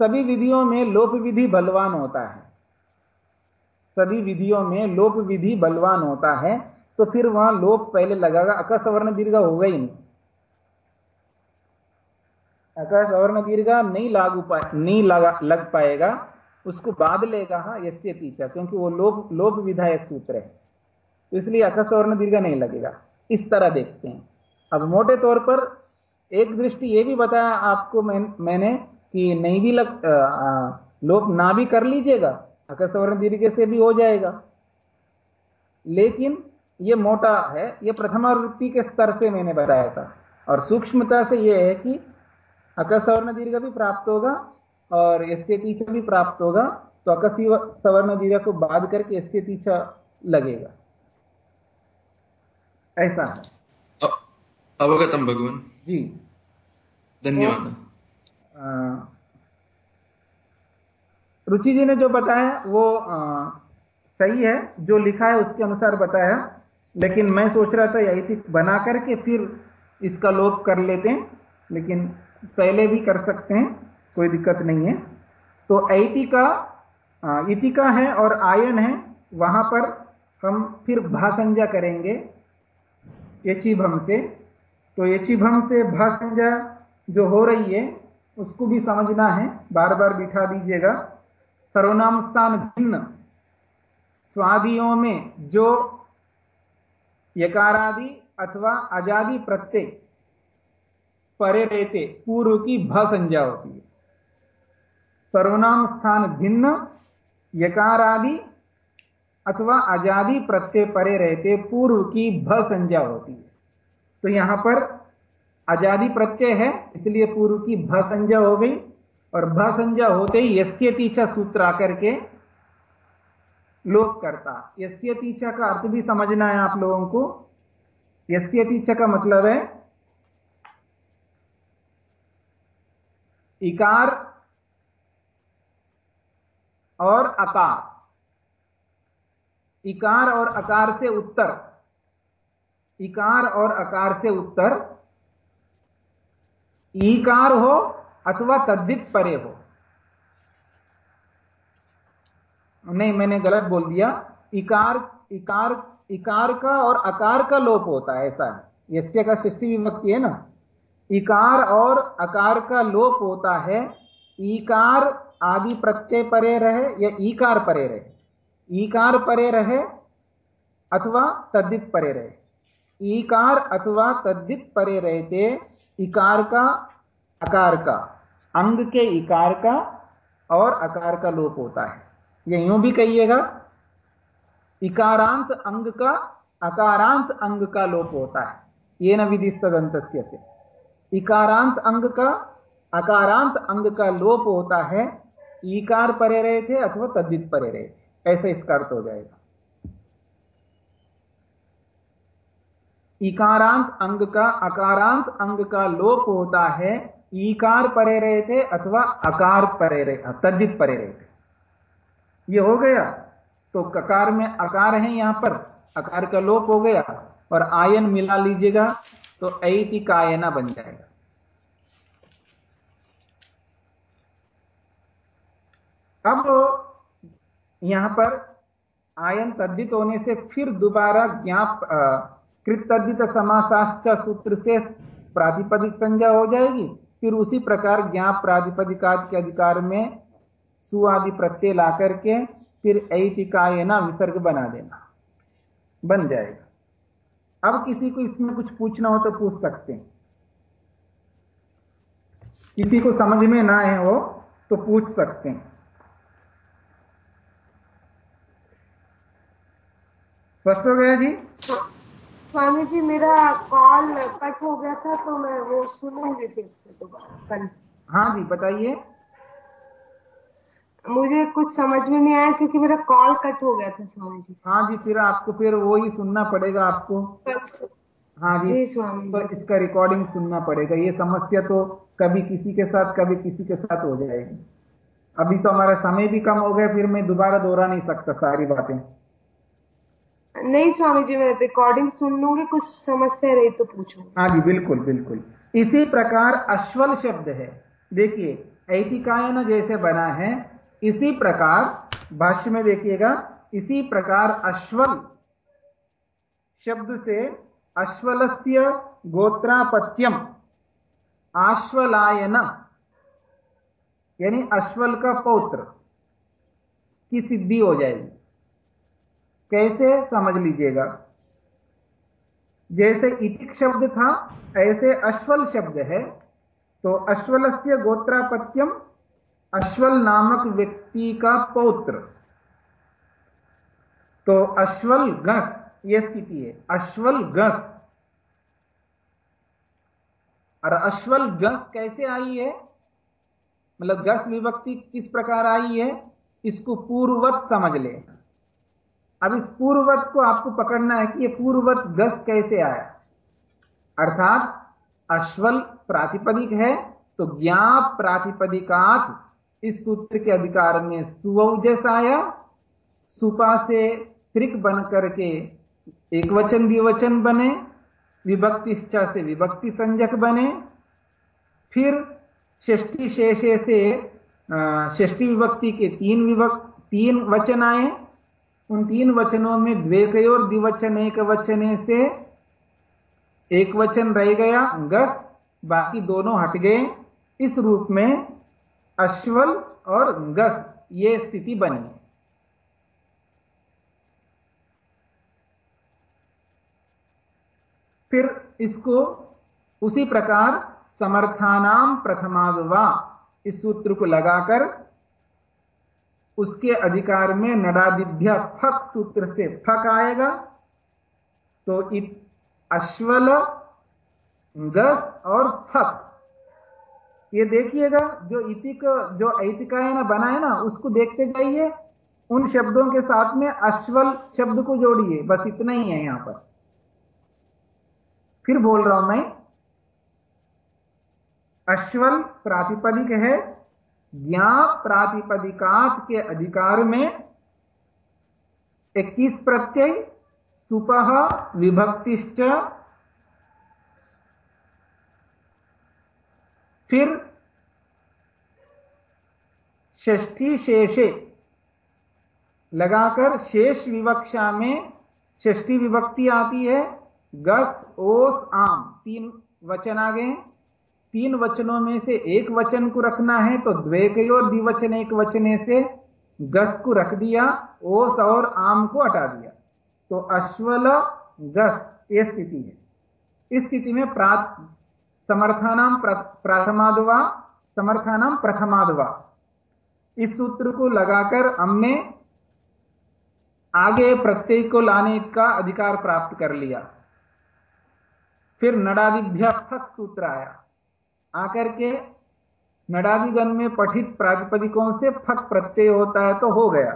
सभी विधियों में लोप विधि बलवान होता है। सभी विधियों में लोप विधि बलवान होता है तो फिर वहाँ लोप पहले लगागा अकसवर्ण दीर्घ होगा ही नहीं। अकसवर्ण दीर्घ नहीं लागू पाए नहीं लगा, लग पाएगा, उसको बाद लेगा हाँ यस्य क्योंकि वो लोप लोप विधायक सूत्र है। तो इसलिए अकसवर्ण दीर्घ नहीं लगेगा। इस तरह देखते हैं। अब मोटे तौर पर एक दृष्टि ये भी बताया आपको मैं, मैंने कि नहीं भी लग आ, आ, लोप ना भी कर लीजिएगा अकस्वर्ण दीर्घ से भी हो जाएगा। लेकिन ये मोटा है ये प्रथमावृत्ति के स्तर से मैंने बताया था। और सूक्ष्मता से यह है कि अकसवर्ण दीर्घ भी प्राप्त होगा और एस्य तीछा भी प्राप्त होगा तो अकसी सवर्ण दीर्घ को बाध करके एस्य तीछा लगेगा। ऐसा। है अवगतम भगवान। जी। धन्यवाद। रुचि जी ने जो बताया वो आ, सही है। जो लिखा है उसके अनुसार बताया। लेकिन मैं सोच रहा था यही बना करके फिर इसका लोप कर लेते हैं। लेकिन पहले भी कर सकते हैं कोई दिक्कत नहीं है। तो ऐतिका इतिका है और आयन है। वहाँ पर हम फिर भासंजा करेंगे। यचिभम से तो यचिभम से भासंजा जो हो रही है, उसको भी समझना है। बार बार बिठा दीजिएगा। सर्वनाम स्थान भिन्न। स्वादियों में जो यकारादि अथवा आज़ादी प्रत्यय परे रहते, पूर्व की भ संज्ञा होती है। सर्वनाम स्थान भिन्न। यकारादि अथवा आज़ादी प्रत्यय परे रहते, पूर्व की भ संज्ञा होती है। तो यहाँ पर आज़ादी प्रत्यय है, इसलिए पूर्व की भ संज्ञा हो गई, और भ संज्ञा होते ही यस्य तीचा सूत्र आकर के लोप करता। यस्य तीचा का अर्थ भी समझना है आप लोगों को। यस्य तीचा का मतलब है, इकार और अकार। इकार और अकार से उत्तर। इकार और अकार से उत्तर। ईकार हो अथवा तद्दित परे हो। नहीं, मैंने गलत बोल दिया। इकार इकार इकार का और अकार का लोप होता है, ऐसा है। यस्य का सृष्टि विभक्ति है ना? इकार और अकार का लोप होता है। ईकार आदि प्रत्यय परे रहे या ईकार परे रहे। ईकार परे रहे अथवा तद्दित परे रहे। ईकार अथवा तद्दित परे रहते, इकार का, अकार का। अंग के इकार का और अकार का लोप होता है। या यूँ भी कहिएगा, इकारांत अंग का, अकारांत अंग का लोप होता है। ये न विधि विधिस्तदंत से। इकारांत अंग का, अकारांत अंग का लोप होता है, ईकार परे रहे थे अथवा तद्दित परे रहे थे ऐसे इसका अर्थ हो जाएगा। इकारांत अंग का, अकारांत अंग का लोप होता है, ईकार परे रहे थे अथवा अकार परे रहे तद्दित परे रहे थे ये हो गया तो ककार में अकार है यहाँ पर, अकार का लोप हो गया, और आयन मिला लीजिएगा तो ऐति कायना बन जाएगा। अब यहाँ पर आयन तद्दित होने से फिर दोबारा ज्ञाप कृत तद्दित समासाष्ट सूत्र से प्रातिपदिक संज्ञा हो जाएगी। फिर उसी प्रकार ज्ञाप प्रातिपदिकात के अधिकार में सु आदि प्रत्यय ला करके फिर ऐतिकाय ना विसर्ग बना देना। बन जाएगा। अब किसी को इसमें कुछ पूछना हो तो पूछ सकते हैं। किसी को समझ में ना है वो तो पूछ सकते हैं। स्पष्ट हो गया जी? स्वामी जी मेरा कॉल कट हो गया था तो मैं वो सुनूँगी फिर से दोबारा। कल। हाँ जी बताइए। मुझे कुछ समझ में नहीं आया क्योंकि मेरा कॉल कट हो गया था स्वामी जी। हाँ जी फिर आपको फिर वो ही सुनना पड़ेगा आपको। हाँ जी, जी, स्वामी इस इसका रिकॉर्डिंग सुनना पड़ेगा। ये समस्या तो कभी किसी के साथ कभी किसी के साथ हो जाएगी। अभी तो हमारा समय भी कम हो गया फिर मैं दोबारा दोहरा नहीं सकता सारी बातें। नहीं स्वामी जी, मैं रिकॉर्डिंग सुन लूँगी, कुछ समस्या रही तो पूछूँगी। हाँ जी, बिल्कुल बिल्कुल। इसी प्रकार अश्वल शब्द है। देखिए ऐतिकायन जैसे बना है, इसी प्रकार, भाष्य में देखिएगा, इसी प्रकार अश्वल शब्द से अश्वलस्य गोत्रापत्यम आश्वलायन यानी अश्वल का पौत्र की सिद्धि हो जाएगी। कैसे समझ लीजिएगा? जैसे इतिक शब्द था, ऐसे अश्वल शब्द है। तो अश्वल से गोत्रापत्यम अश्वल नामक व्यक्ति का पौत्र। तो अश्वल गस यह स्थिति है। अश्वल गस। और अश्वल गस कैसे आई है? मतलब गस विभक्ति किस प्रकार आई है? इसको पूर्ववत समझ लेना अब इस पूर्ववत को आपको पकड़ना है कि ये पूर्ववत गस कैसे आया? अर्थात अश्वल प्रातिपदिक है तो ज्ञाप प्रातिपदिकात इस सूत्र के अधिकार में सुवजस आया। सुपा से त्रिक बन करके एक वचन द्विवचन बने, विभक्तिश्चा से विभक्ति संजक बने। फिर षष्टि शेषे से षष्टि विभक्ति के तीन विभक्त, तीन वचन आए। उन तीन वचनों में द्वेक और द्विवचन, एक वचने से एक वचन रह गया, गस, बाकी दोनों हट गए। इस रूप में अश्वल और गस, ये स्थिति बनी। फिर इसको उसी प्रकार समर्थानाम प्रथमादवा, इस सूत्र को लगाकर उसके अधिकार में नडादिभ्य फक सूत्र से फक आएगा। तो इत अश्वल, गस और फक। ये देखिएगा, जो इतिक, जो ऐतिकाय ना बना है ना, उसको देखते जाइए। उन शब्दों के साथ में अश्वल शब्द को जोड़िए। बस इतना ही है यहाँ पर। फिर बोल रहा हूँ मैं, अश्वल प्रातिपदिक है ज्ञा प्रातिपदिकात के अधिकार में 21 प्रत्यय सुपह विभक्तिश्च। फिर षष्ठी शेषे लगाकर शेष विवक्षा में षष्ठी विभक्ति आती है। गस, ओस, आम, तीन वचन आ गए तीन वचनों में से एक वचन को रखना है तो द्वेकयोर द्विवचन एक वचने से गस को रख दिया, ओस और आम को हटा दिया। तो अश्वल गस, ये स्थिति है। इस स्थिति में प्रात, समर्थानाम प्रथमादवा समर्थानाम प्रथमादवा। इस सूत्र को लगाकर हमने आगे प्रत्यय को लाने का अधिकार प्राप्त कर लिया। फिर नडादिभ्य सूत्र आया। आकर के नडादिगण में पठित प्रातिपदिकों से फक प्रत्यय होता है तो हो गया।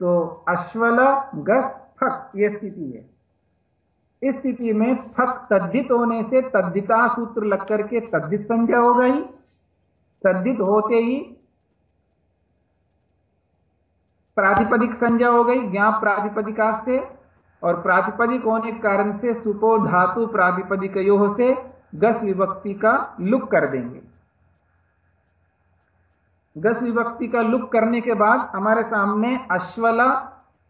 तो अश्वल, गस, फक स्थिति है। इस स्थिति में फक तद्धित होने से तद्धिता सूत्र लग करके तद्धित संज्ञा हो गई। तद्धित होते ही प्रातिपदिक संज्ञा हो गई ज्ञाप प्रातिपदिका से, और प्रातिपदिक होने के कारण से सुपो धातु प्रातिपदिक से गस विभक्ति का लुक कर देंगे। गस विभक्ति का लुक करने के बाद हमारे सामने अश्वला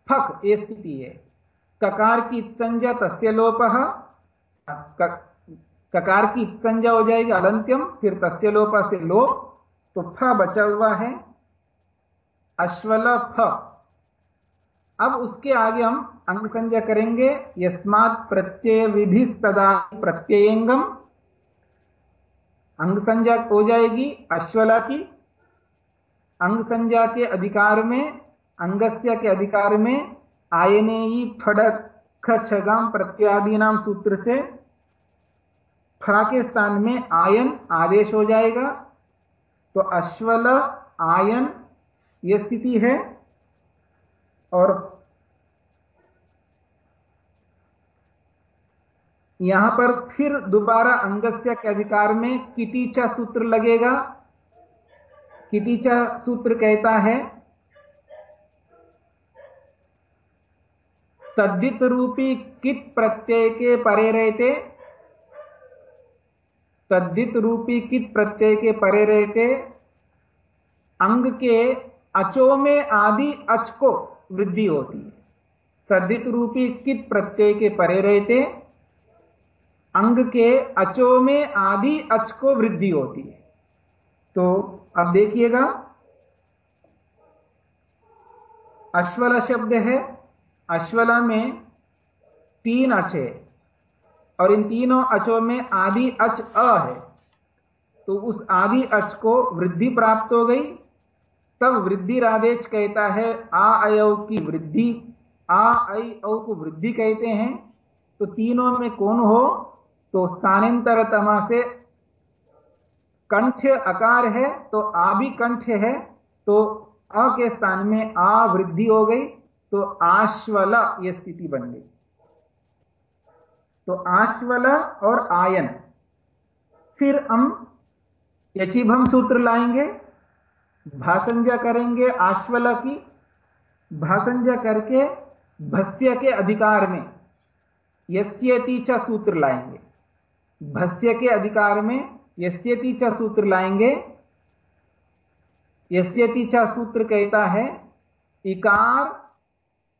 फक ये स्थिति है। ककार की संज्ञा तस्य लोप ककार की संज्ञा हो जाएगी अलंत्यम, फिर तस्य लोप से लोप तो फ बचा हुआ है। अश्वल फ। अब उसके आगे हम अंग संज्ञा करेंगे, यस्मात प्रत्यय विधि तदा प्रत्ययंगम। अंग संज्ञा हो जाएगी अश्वला की। अंग संज्ञा के अधिकार में, अंगस्य के अधिकार में आयनेयी फड़क खगाम प्रत्यादि नाम सूत्र से फा के स्थान में आयन आदेश हो जाएगा। तो अश्वल, आयन यह स्थिति है। और यहाँ पर फिर दोबारा अंगस्य के अधिकार में कितीचा सूत्र लगेगा। कितीचा सूत्र कहता है तद्दित रूपी कित प्रत्यय के परे रहते तद्दित रूपी कित प्रत्यय के परे रहते, अंग के अचो में आदि अच को वृद्धि होती है। तद्दित रूपी कित प्रत्यय के परे रहते अंग के अचो में आदि अच को वृद्धि होती है। तो अब देखिएगा, अश्वल शब्द है, अश्वला में तीन अच है, और इन तीनों अचों में आदि अच अ है। तो उस आदि अच को वृद्धि प्राप्त हो गई, तब वृद्धि रादेश कहता है, आ अयव की वृद्धि, आ आई औ को वृद्धि कहते हैं। तो तीनों में कौन हो? तो स्थानांतर तमा से कंठ अकार है तो आ भी कंठ है तो अ के स्थान में आ वृद्धि हो गई तो आश्वला यह स्थिति बन गई। तो आश्वला और आयन, फिर हम यचिभम सूत्र लाएँगे भाषंजा करेंगे आश्वला की भाषंजा करके भस्य के अधिकार में यस्यति च सूत्र लाएँगे। भस्य के अधिकार में यस्यति च सूत्र लाएँगे। यस्यति च सूत्र कहता है, इकार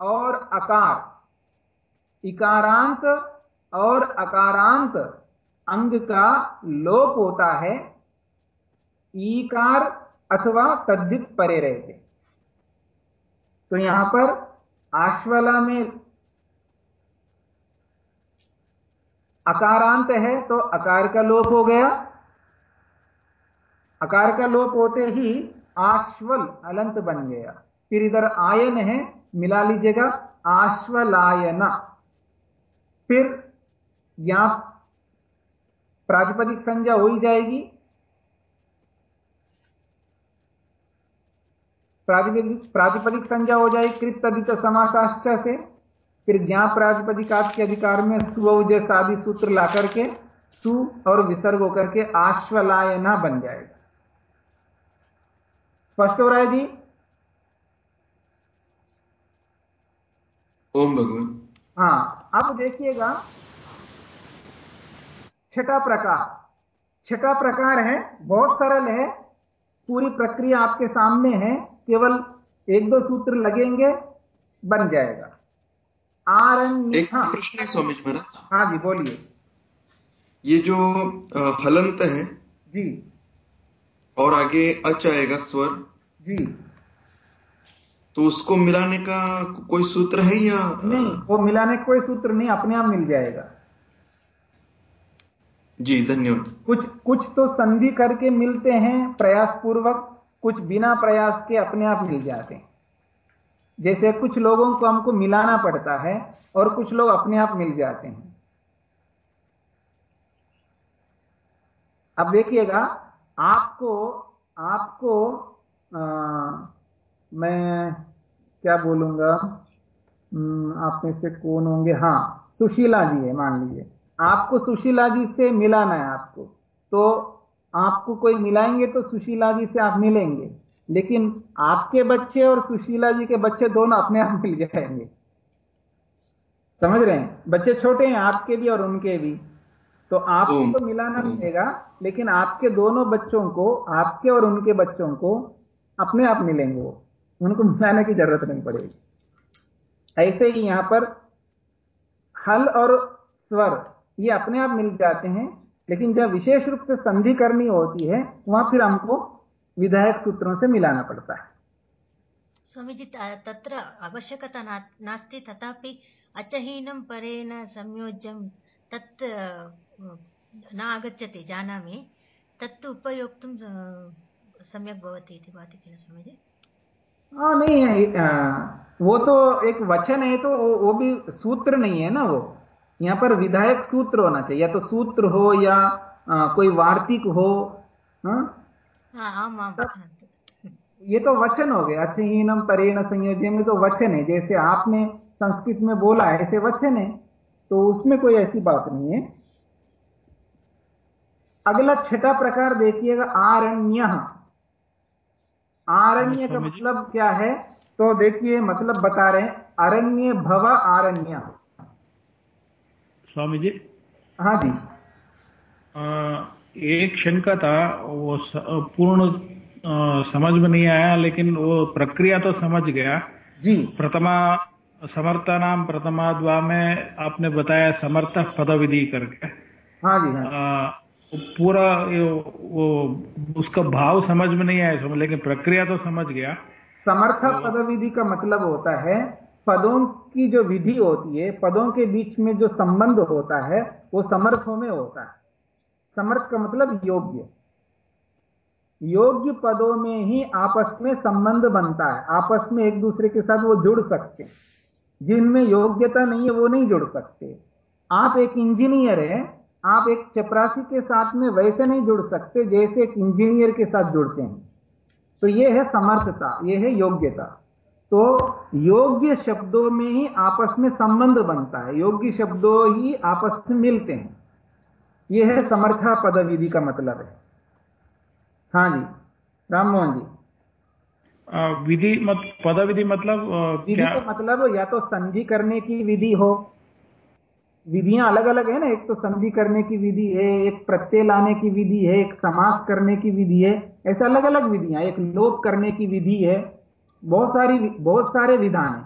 और अकार। इकारांत और अकारांत अंग का लोप होता है, ईकार अथवा तद्धित परे रहते। तो यहाँ पर आश्वला में अकारांत है तो अकार का लोप हो गया। अकार का लोप होते ही आश्वल अलंत बन गया। फिर इधर आयन है, मिला लीजिएगा, आश्वलायना। फिर यहाँ प्रातिपदिक संज्ञा हो ही जाएगी। प्रातिपदिक प्रातिपदिक संज्ञा हो जाएगी कृत तदित समासाष्ट से। फिर ज्ञा प्रातिपदिकात के अधिकार में सुवजस आदि सूत्र ला करके सु और विसर्ग होकर के आश्वलायना बन जाएगा। स्पष्ट हो रहा है जी? ओम भगवान। हाँ अब देखिएगा छठा प्रकार। छठा प्रकार है बहुत सरल है पूरी प्रक्रिया आपके सामने है केवल एक दो सूत्र लगेंगे बन जाएगा। एक प्रश्न है स्वामी जी महाराज। हाँ जी बोलिए। ये जो हलंत है जी। और आगे अच आएगा स्वर। जी। तो उसको मिलाने का कोई सूत्र है या नहीं वो मिलाने का कोई सूत्र नहीं अपने आप मिल जाएगा। जी धन्यवाद। कुछ कुछ तो संधि करके मिलते हैं प्रयास पूर्वक कुछ बिना प्रयास के अपने आप मिल जाते हैं। जैसे कुछ लोगों को हमको मिलाना पड़ता है और कुछ लोग अपने आप मिल जाते हैं। अब देखिएगा आपको आपको आ, मैं क्या बोलूँगा? हम्म, आप में से कौन होंगे? हाँ सुशीला जी है मान लीजिए। आपको सुशीला जी से मिलाना है आपको। तो आपको कोई मिलाएँगे तो सुशीला जी से आप मिलेंगे। लेकिन आपके बच्चे और सुशीला जी के बच्चे दोनों अपने आप मिल जाएँगे। समझ रहे हैं? बच्चे छोटे हैं आपके भी और उनके भी। तो आपको तो मिलाना मिलेगा लेकिन आपके दोनों बच्चों को आपके और उनके बच्चों को अपने आप मिलेंगे वो। उनको मिलाने की ज़रूरत नहीं पड़ेगी। ऐसे ही यहाँ पर हल और स्वर ये अपने आप मिल जाते हैं लेकिन जब विशेष रूप से संधि करनी होती है वहाँ फिर हमको विधायक सूत्रों से मिलाना पड़ता है। स्वामीजी त- तत्र आवश्यकता ना- नास्ति तथापि अचहीनं परेण संयोज्यं तत् न आगच्छति जानामि। तत् उपयोक्तुं सम्यक् भवति इति भाति किल स्वामीजी? हाँ नहीं है आ, वो तो एक वचन है तो वो, वो भी सूत्र नहीं है ना वो। यहाँ पर विधायक सूत्र होना चाहिए या तो सूत्र हो या आ, कोई वार्तिक हो हाँ? हा हा, ये तो वचन हो गया अच्छहीनम परेण संयोजन में तो वचन है। जैसे आपने संस्कृत में बोला है ऐसे वचन है तो उसमें कोई ऐसी बात नहीं है। अगला छठा प्रकार देखिएगा आरण्य। आरण्य का मतलब क्या है? तो देखिए मतलब बता रहे हैं अरण्य भव आरण्य। स्वामी जी? हाँ जी। एक शंका था वो पूर्ण समझ में नहीं आया लेकिन वो प्रक्रिया तो समझ गया। जी। प्रथमा समर्था नाम प्रथमाद्वा में आपने बताया समर्थ पद विधि करके। हाँ जी हाँ वो पूरा वो उसका भाव समझ में नहीं आया समझ लेकिन प्रक्रिया तो समझ गया। समर्थ पद विधि का मतलब होता है पदों की जो विधि होती है पदों के बीच में जो संबंध होता है वो समर्थों में होता है। समर्थ का मतलब योग्य। योग्य पदों में ही आपस में संबंध बनता है। आपस में एक दूसरे के साथ वो जुड़ सकते जिनमें योग्यता नहीं है, वो नहीं जुड़ सकते। आप एक इंजीनियर है, आप एक चपरासी के साथ में वैसे नहीं जुड़ सकते, जैसे एक इंजीनियर के साथ जुड़ते हैं। तो ये है समर्थता, ये है योग्यता। तो योग्य शब्दों में ही आपस में संबंध बनता है। योग्य शब्दों ही आपस में मिलते हैं। ये है समर्था पद विधि का मतलब है। हाँ जी राम मोहन जी विधि मत पद विधि मतलब विधि का मतलब या तो संधि करने की विधि हो। विधियाँ अलग अलग है ना एक तो संधि करने की विधि है एक प्रत्यय लाने की विधि है एक समास करने की विधि है ऐसे अलग अलग विधियाँ एक लोप करने की विधि है बहुत सारी बहुत सारे विधान है।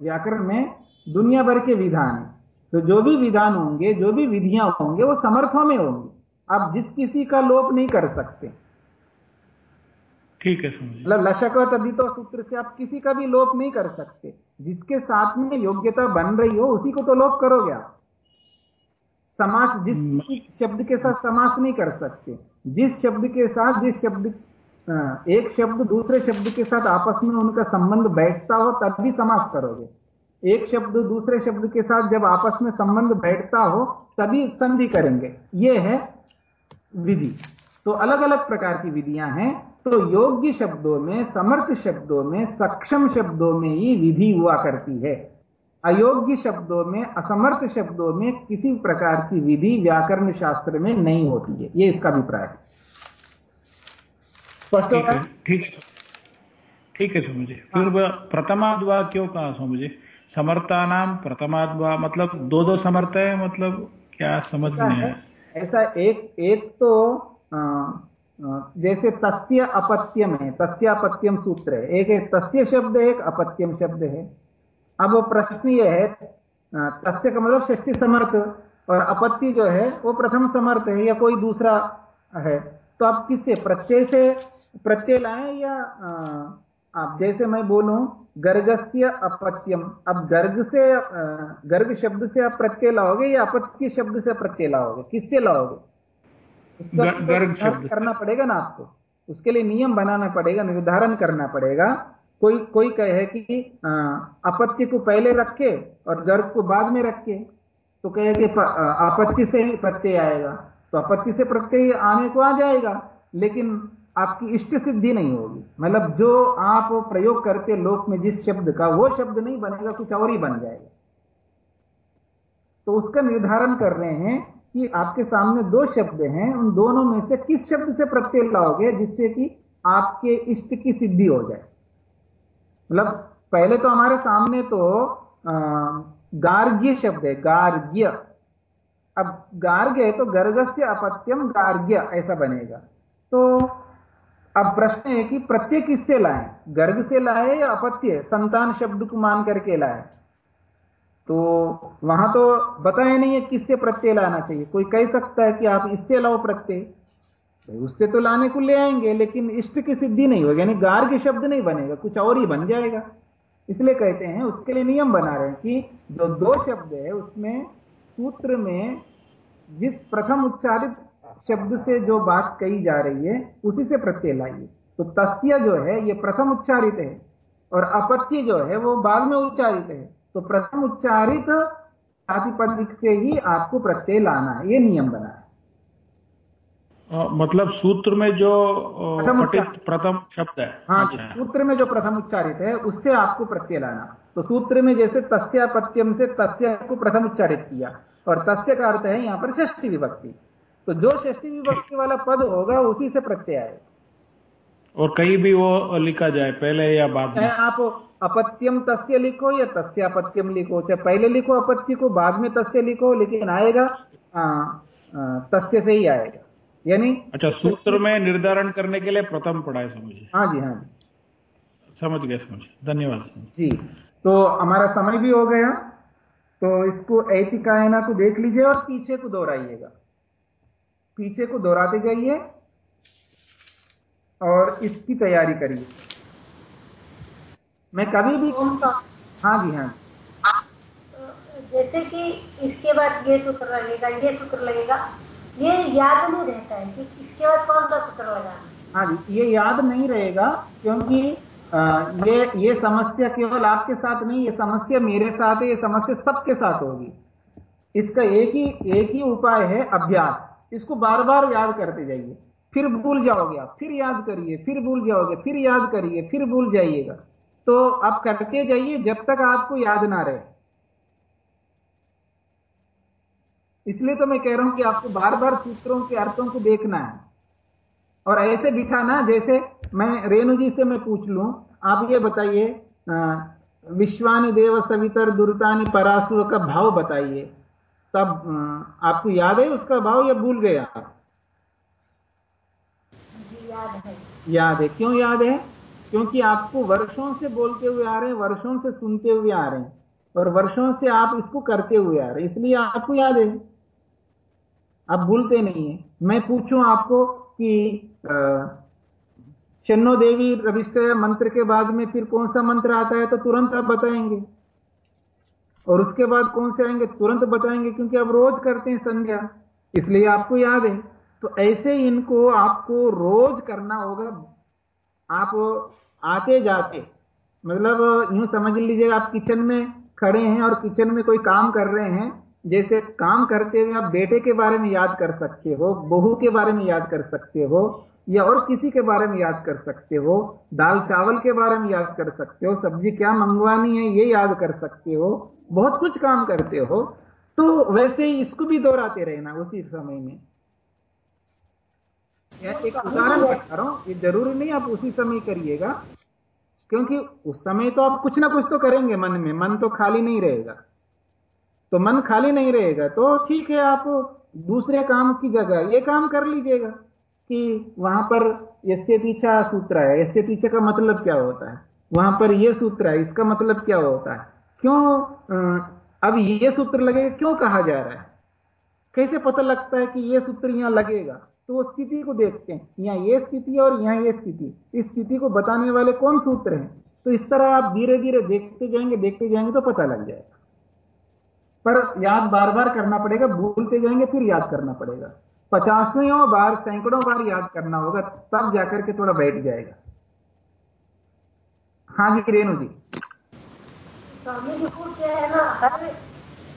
व्याकरण में दुनिया भर के विधान है। तो जो भी विधान होंगे जो भी विधियाँ होंगे वो समर्थों में होंगी। आप जिस किसी का लोप नहीं कर सकते। ठीक है समझ मतलब लशक तदितो सूत्र से आप किसी का भी लोप नहीं कर सकते। जिसके साथ में योग्यता बन रही हो उसी को तो लोप करोगे आप। समास जिस किसी शब्द के साथ समास नहीं कर सकते। जिस शब्द के साथ जिस शब्द एक शब्द दूसरे शब्द के साथ आपस में उनका संबंध बैठता हो तब भी समास करोगे। एक शब्द दूसरे शब्द के साथ जब आपस में संबंध बैठता हो तभी संधि करेंगे। यह है विधि। तो अलग अलग प्रकार की विधियाँ हैं। तो योग्य शब्दों में समर्थ शब्दों में सक्षम शब्दों में ही विधि हुआ करती है। अयोग्य शब्दों में असमर्थ शब्दों में किसी प्रकार की विधि व्याकरण शास्त्र में नहीं होती है। यह इसका अभिप्राय है। स्पष्ट ठीक है ठीक है स्वामी जी। फिर हाँ। क्यों कहा स्वामी जी। समर्था नाम प्रथमाद्वा मतलब दो दो समर्थ है मतलब क्या समझ में है? ऐसा एक एक तो आ, जैसे तस्य अपत्यम है तस्य अपत्यम सूत्र है एक है तस्य शब्द एक अपत्यम शब्द है। अब प्रश्न यह है तस्य का मतलब षष्ठी समर्थ और अपत्य जो है वो प्रथम समर्थ है या कोई दूसरा है। तो आप किससे प्रत्यय से प्रत्यय लाए या आप जैसे मैं बोलूँ गर्गस्य अपत्यम। अब गर्ग से गर्ग शब्द से आप प्रत्यय लाओगे या अपत्य शब्द से प्रत्यय लाओगे? किससे लाओगे? गर्ग शब्द करना पड़ेगा ना आपको। उसके लिए नियम बनाना पड़ेगा निर्धारण करना पड़ेगा। कोई कोई कहे कि अपत्य को पहले रखे और गर्ग को बाद में रखे। तो कहे कि आपत्ति से ही प्रत्यय आएगा। तो आपत्ति से प्रत्यय आने को आ जाएगा। लेकिन आपकी इष्ट सिद्धि नहीं होगी। मतलब जो आप प्रयोग करते लोक में जिस शब्द का, वो शब्द नहीं बनेगा, कुछ और ही बन जाएगा। तो उसका निर्धारण कर रहे हैं कि आपके सामने दो शब्द हैं, उन दोनों में से किस शब्द से प्रत्यय लाओगे जिससे कि आपके इष्ट की सिद्धि हो जाए। मतलब पहले तो हमारे सामने तो गार्ग्य शब्द है, गार्ग्य। अब गार्ग्य है तो गर्गस्य अपत्यम गार्ग्य, ऐसा बनेगा। तो अब प्रश्न है कि प्रत्यय किससे लाए? गर्ग से लाए या अपत्य? संतान शब्द को मान करके लाए? तो वहाँ तो बताया नहीं है किससे प्रत्यय लाना चाहिए। कोई कह सकता है कि आप इससे लाओ प्रत्यय। उससे तो लाने को ले आएँगे, लेकिन इष्ट की सिद्धि नहीं होगी, यानी गार्ग शब्द नहीं बनेगा, कुछ और ही बन जाएगा। इसलिए कहते हैं, उसके लिए नियम बना रहे हैं कि जो दो शब्द है, उसमें सूत्र में जिस प्रथम उच्चारित शब्द से जो बात कही जा रही है उसी से प्रत्यय लाइए। तो तस्य जो है ये प्रथम उच्चारित है और अपत्य जो है वो बाद में उच्चारित है। तो प्रथम उच्चारित प्रातिपदिक से ही आपको प्रत्यय लाना है ये नियम बना है। आ, मतलब सूत्र में जो प्रथम प्रथम शब्द है। हाँ अच्छा। सूत्र में जो प्रथम उच्चारित है उससे आपको प्रत्यय लाना। तो सूत्र में जैसे तस्यापत्यम से तस्य को प्रथम उच्चारित किया और तस्य का अर्थ है यहाँ पर षष्ठी विभक्ति। तो जो षष्ठी विभक्ति वाला पद होगा उसी से प्रत्यय आए और कहीं भी वो लिखा जाए पहले या बाद में। आप अपत्यम तस्य लिखो या तस्य अपत्यम लिखो चाहे पहले लिखो अपत्य को बाद में तस्य लिखो लेकिन आएगा आ, आ, तस्य से ही आएगा। यानी अच्छा सूत्र में निर्धारण करने के लिए प्रथम पढ़ाए समझिए। हाँ जी हाँ जी। समझ गए समझ धन्यवाद। जी तो हमारा समय भी हो गया तो इसको ऐतिकायना को देख लीजिए और पीछे को दोहराइएगा। पीछे को दोहराते जाइए और इसकी तैयारी करिए। मैं कभी भी कौन सा? हाँ जी हाँ। जैसे कि इसके बाद ये सूत्र लगेगा ये सूत्र लगेगा। ये याद नहीं रहता है कि इसके बाद कौन सा सूत्र लगाना हाँ जी ये याद नहीं रहेगा क्योंकि ये ये समस्या केवल आपके साथ नहीं ये समस्या मेरे साथ है ये समस्या सबके साथ होगी। इसका एक ही एक ही उपाय है अभ्यास। इसको बार बार याद करते जाइए। फिर भूल जाओगे आप। फिर याद करिए, फिर भूल जाओगे, फिर याद करिए, फिर भूल जाइएगा। तो आप करते जाइए जब तक आपको याद ना रहे। इसलिए तो मैं कह रहा हूँ कि आपको बार बार सूत्रों के अर्थों को देखना है। और ऐसे बिठाना, जैसे मैं, रेणु जी से मैं पूछ लूँ, आप ये बताइए विश्वानी देव सवितर दुर्तानी परासुर का भाव बताइए। तब आपको याद है उसका भाव या भूल गया? याद है। याद है। क्यों याद है? क्योंकि आपको वर्षों से बोलते हुए आ रहे हैं वर्षों से सुनते हुए आ रहे हैं और वर्षों से आप इसको करते हुए आ रहे हैं। इसलिए आपको याद है। आप भूलते नहीं है। मैं पूछूँ आपको कि शनो देवी रविष्ट मंत्र के बाद में फिर कौन सा मंत्र आता है तो तुरंत आप बताएँगे। और उसके बाद कौन से आएँगे? तुरंत बताएँगे, क्योंकि आप रोज करते हैं संध्या इसलिए आपको याद है तो ऐसे इनको आपको रोज करना होगा। आप आते जाते मतलब यूँ समझ लीजिएगा, आप किचन में खड़े हैं और किचन में कोई काम कर रहे हैं, जैसे काम करते हुए आप बेटे के बारे में याद कर सकते हो, बहू के बारे में याद कर सकते हो, या और किसी के बारे में याद कर सकते हो, दाल चावल के बारे में याद कर सकते हो, सब्ज़ी क्या मंगवानी है, ये याद कर सकते हो। बहुत कुछ काम करते हो तो वैसे ही इसको भी दोहराते रहना उसी समय में। एक उदाहरण बता रहा हूँ, ये ज़रूरी नहीं आप उसी समय करिएगा, क्योंकि उस समय तो आप कुछ ना कुछ तो करेंगे मन में, मन तो खाली नहीं रहेगा। तो मन खाली नहीं रहेगा तो ठीक है आप दूसरे काम की जगह, ये काम कर लीजिएगा कि वहाँ पर यस्य पीछा सूत्र है, यस्य पीछे का मतलब क्या होता है? वहाँ पर यह सूत्र है, इसका मतलब क्या होता है? क्यों अब ये सूत्र लगेगा क्यों कहा जा रहा है? कैसे पता लगता है कि यह सूत्र यहाँ लगेगा? तो वो स्थिति को देखते हैं। यहाँ ये स्थिति और यहाँ ये स्थिति इस स्थिति को बताने वाले कौन सूत्र हैं? तो इस तरह आप धीरे धीरे देखते जाएँगे देखते जाएँगे तो पता लग जाएगा। पर याद बार बार करना पड़ेगा, भूलते जाएँगे, फिर याद करना पड़ेगा। पचासों बार, सैकड़ों बार याद करना होगा, तब जाकर के थोड़ा बैठ जाएगा। हाँ जी, रेणु जी। स्वामी जी को क्या है ना हर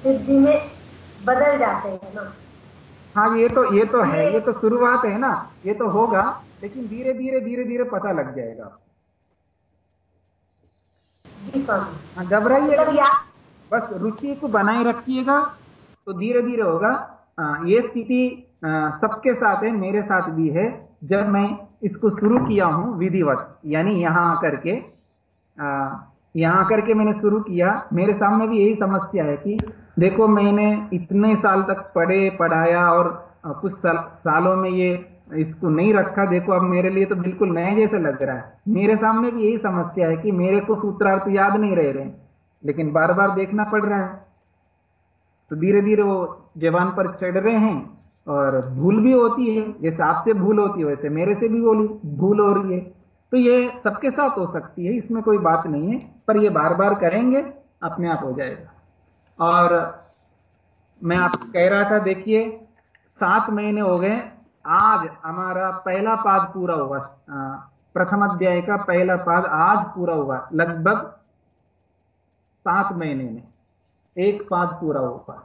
सिद्धि में बदल जाते हैं ना। हाँ ये तो ये तो है ये तो शुरुआत है ना ये तो होगा लेकिन धीरे धीरे धीरे धीरे पता लग जाएगा। हाँ घबराइए। मतलब बस रुचि को बनाए रखिएगा तो धीरे धीरे होगा। आ, ये स्थिति सबके साथ है मेरे साथ भी है। जब मैं इसको शुरू किया हूँ विधिवत यानी यहाँ आकर के आ, यहाँ आकर के मैंने शुरू किया। मेरे सामने भी यही समस्या है कि देखो मैंने इतने साल तक पढ़े पढ़ाया और कुछ साल, सालों में ये इसको नहीं रखा। देखो अब मेरे लिए तो बिल्कुल नए जैसे लग रहा है। मेरे सामने भी यही समस्या है कि मेरे को सूत्रार्थ याद नहीं रह रहे लेकिन बार बार देखना पड़ रहा है। तो धीरे धीरे वो जवान पर चढ़ रहे हैं और भूल भी होती है। जैसे आपसे भूल होती है वैसे मेरे से भी बोली भूल हो रही है। तो ये सबके साथ हो सकती है इसमें कोई बात नहीं है। पर ये बार बार करेंगे, अपने आप हो जाएगा। और मैं आपको कह रहा था, देखिए, सात महीने हो गए, आज हमारा पहला पाद पूरा हुआ प्रथम अध्याय का पहला पाद आज पूरा हुआ, लगभग सात महीने में, एक पाद पूरा हुआ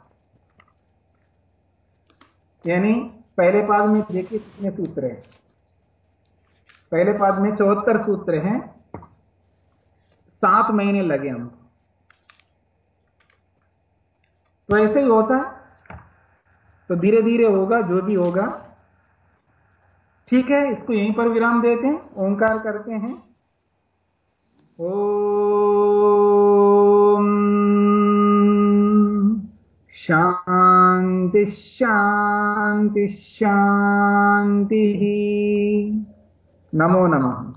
यानी, पहले पाद में देखिए कितने सूत्र हैं। पहले पाद में चौहत्तर सूत्र हैं सात महीने लगे हम। तो ऐसे ही होता है तो धीरे धीरे होगा, जो भी होगा। ठीक है, इसको यहीं पर विराम देते हैं, ओंकार करते हैं। ओम शांति शांति शांति नमो नमः।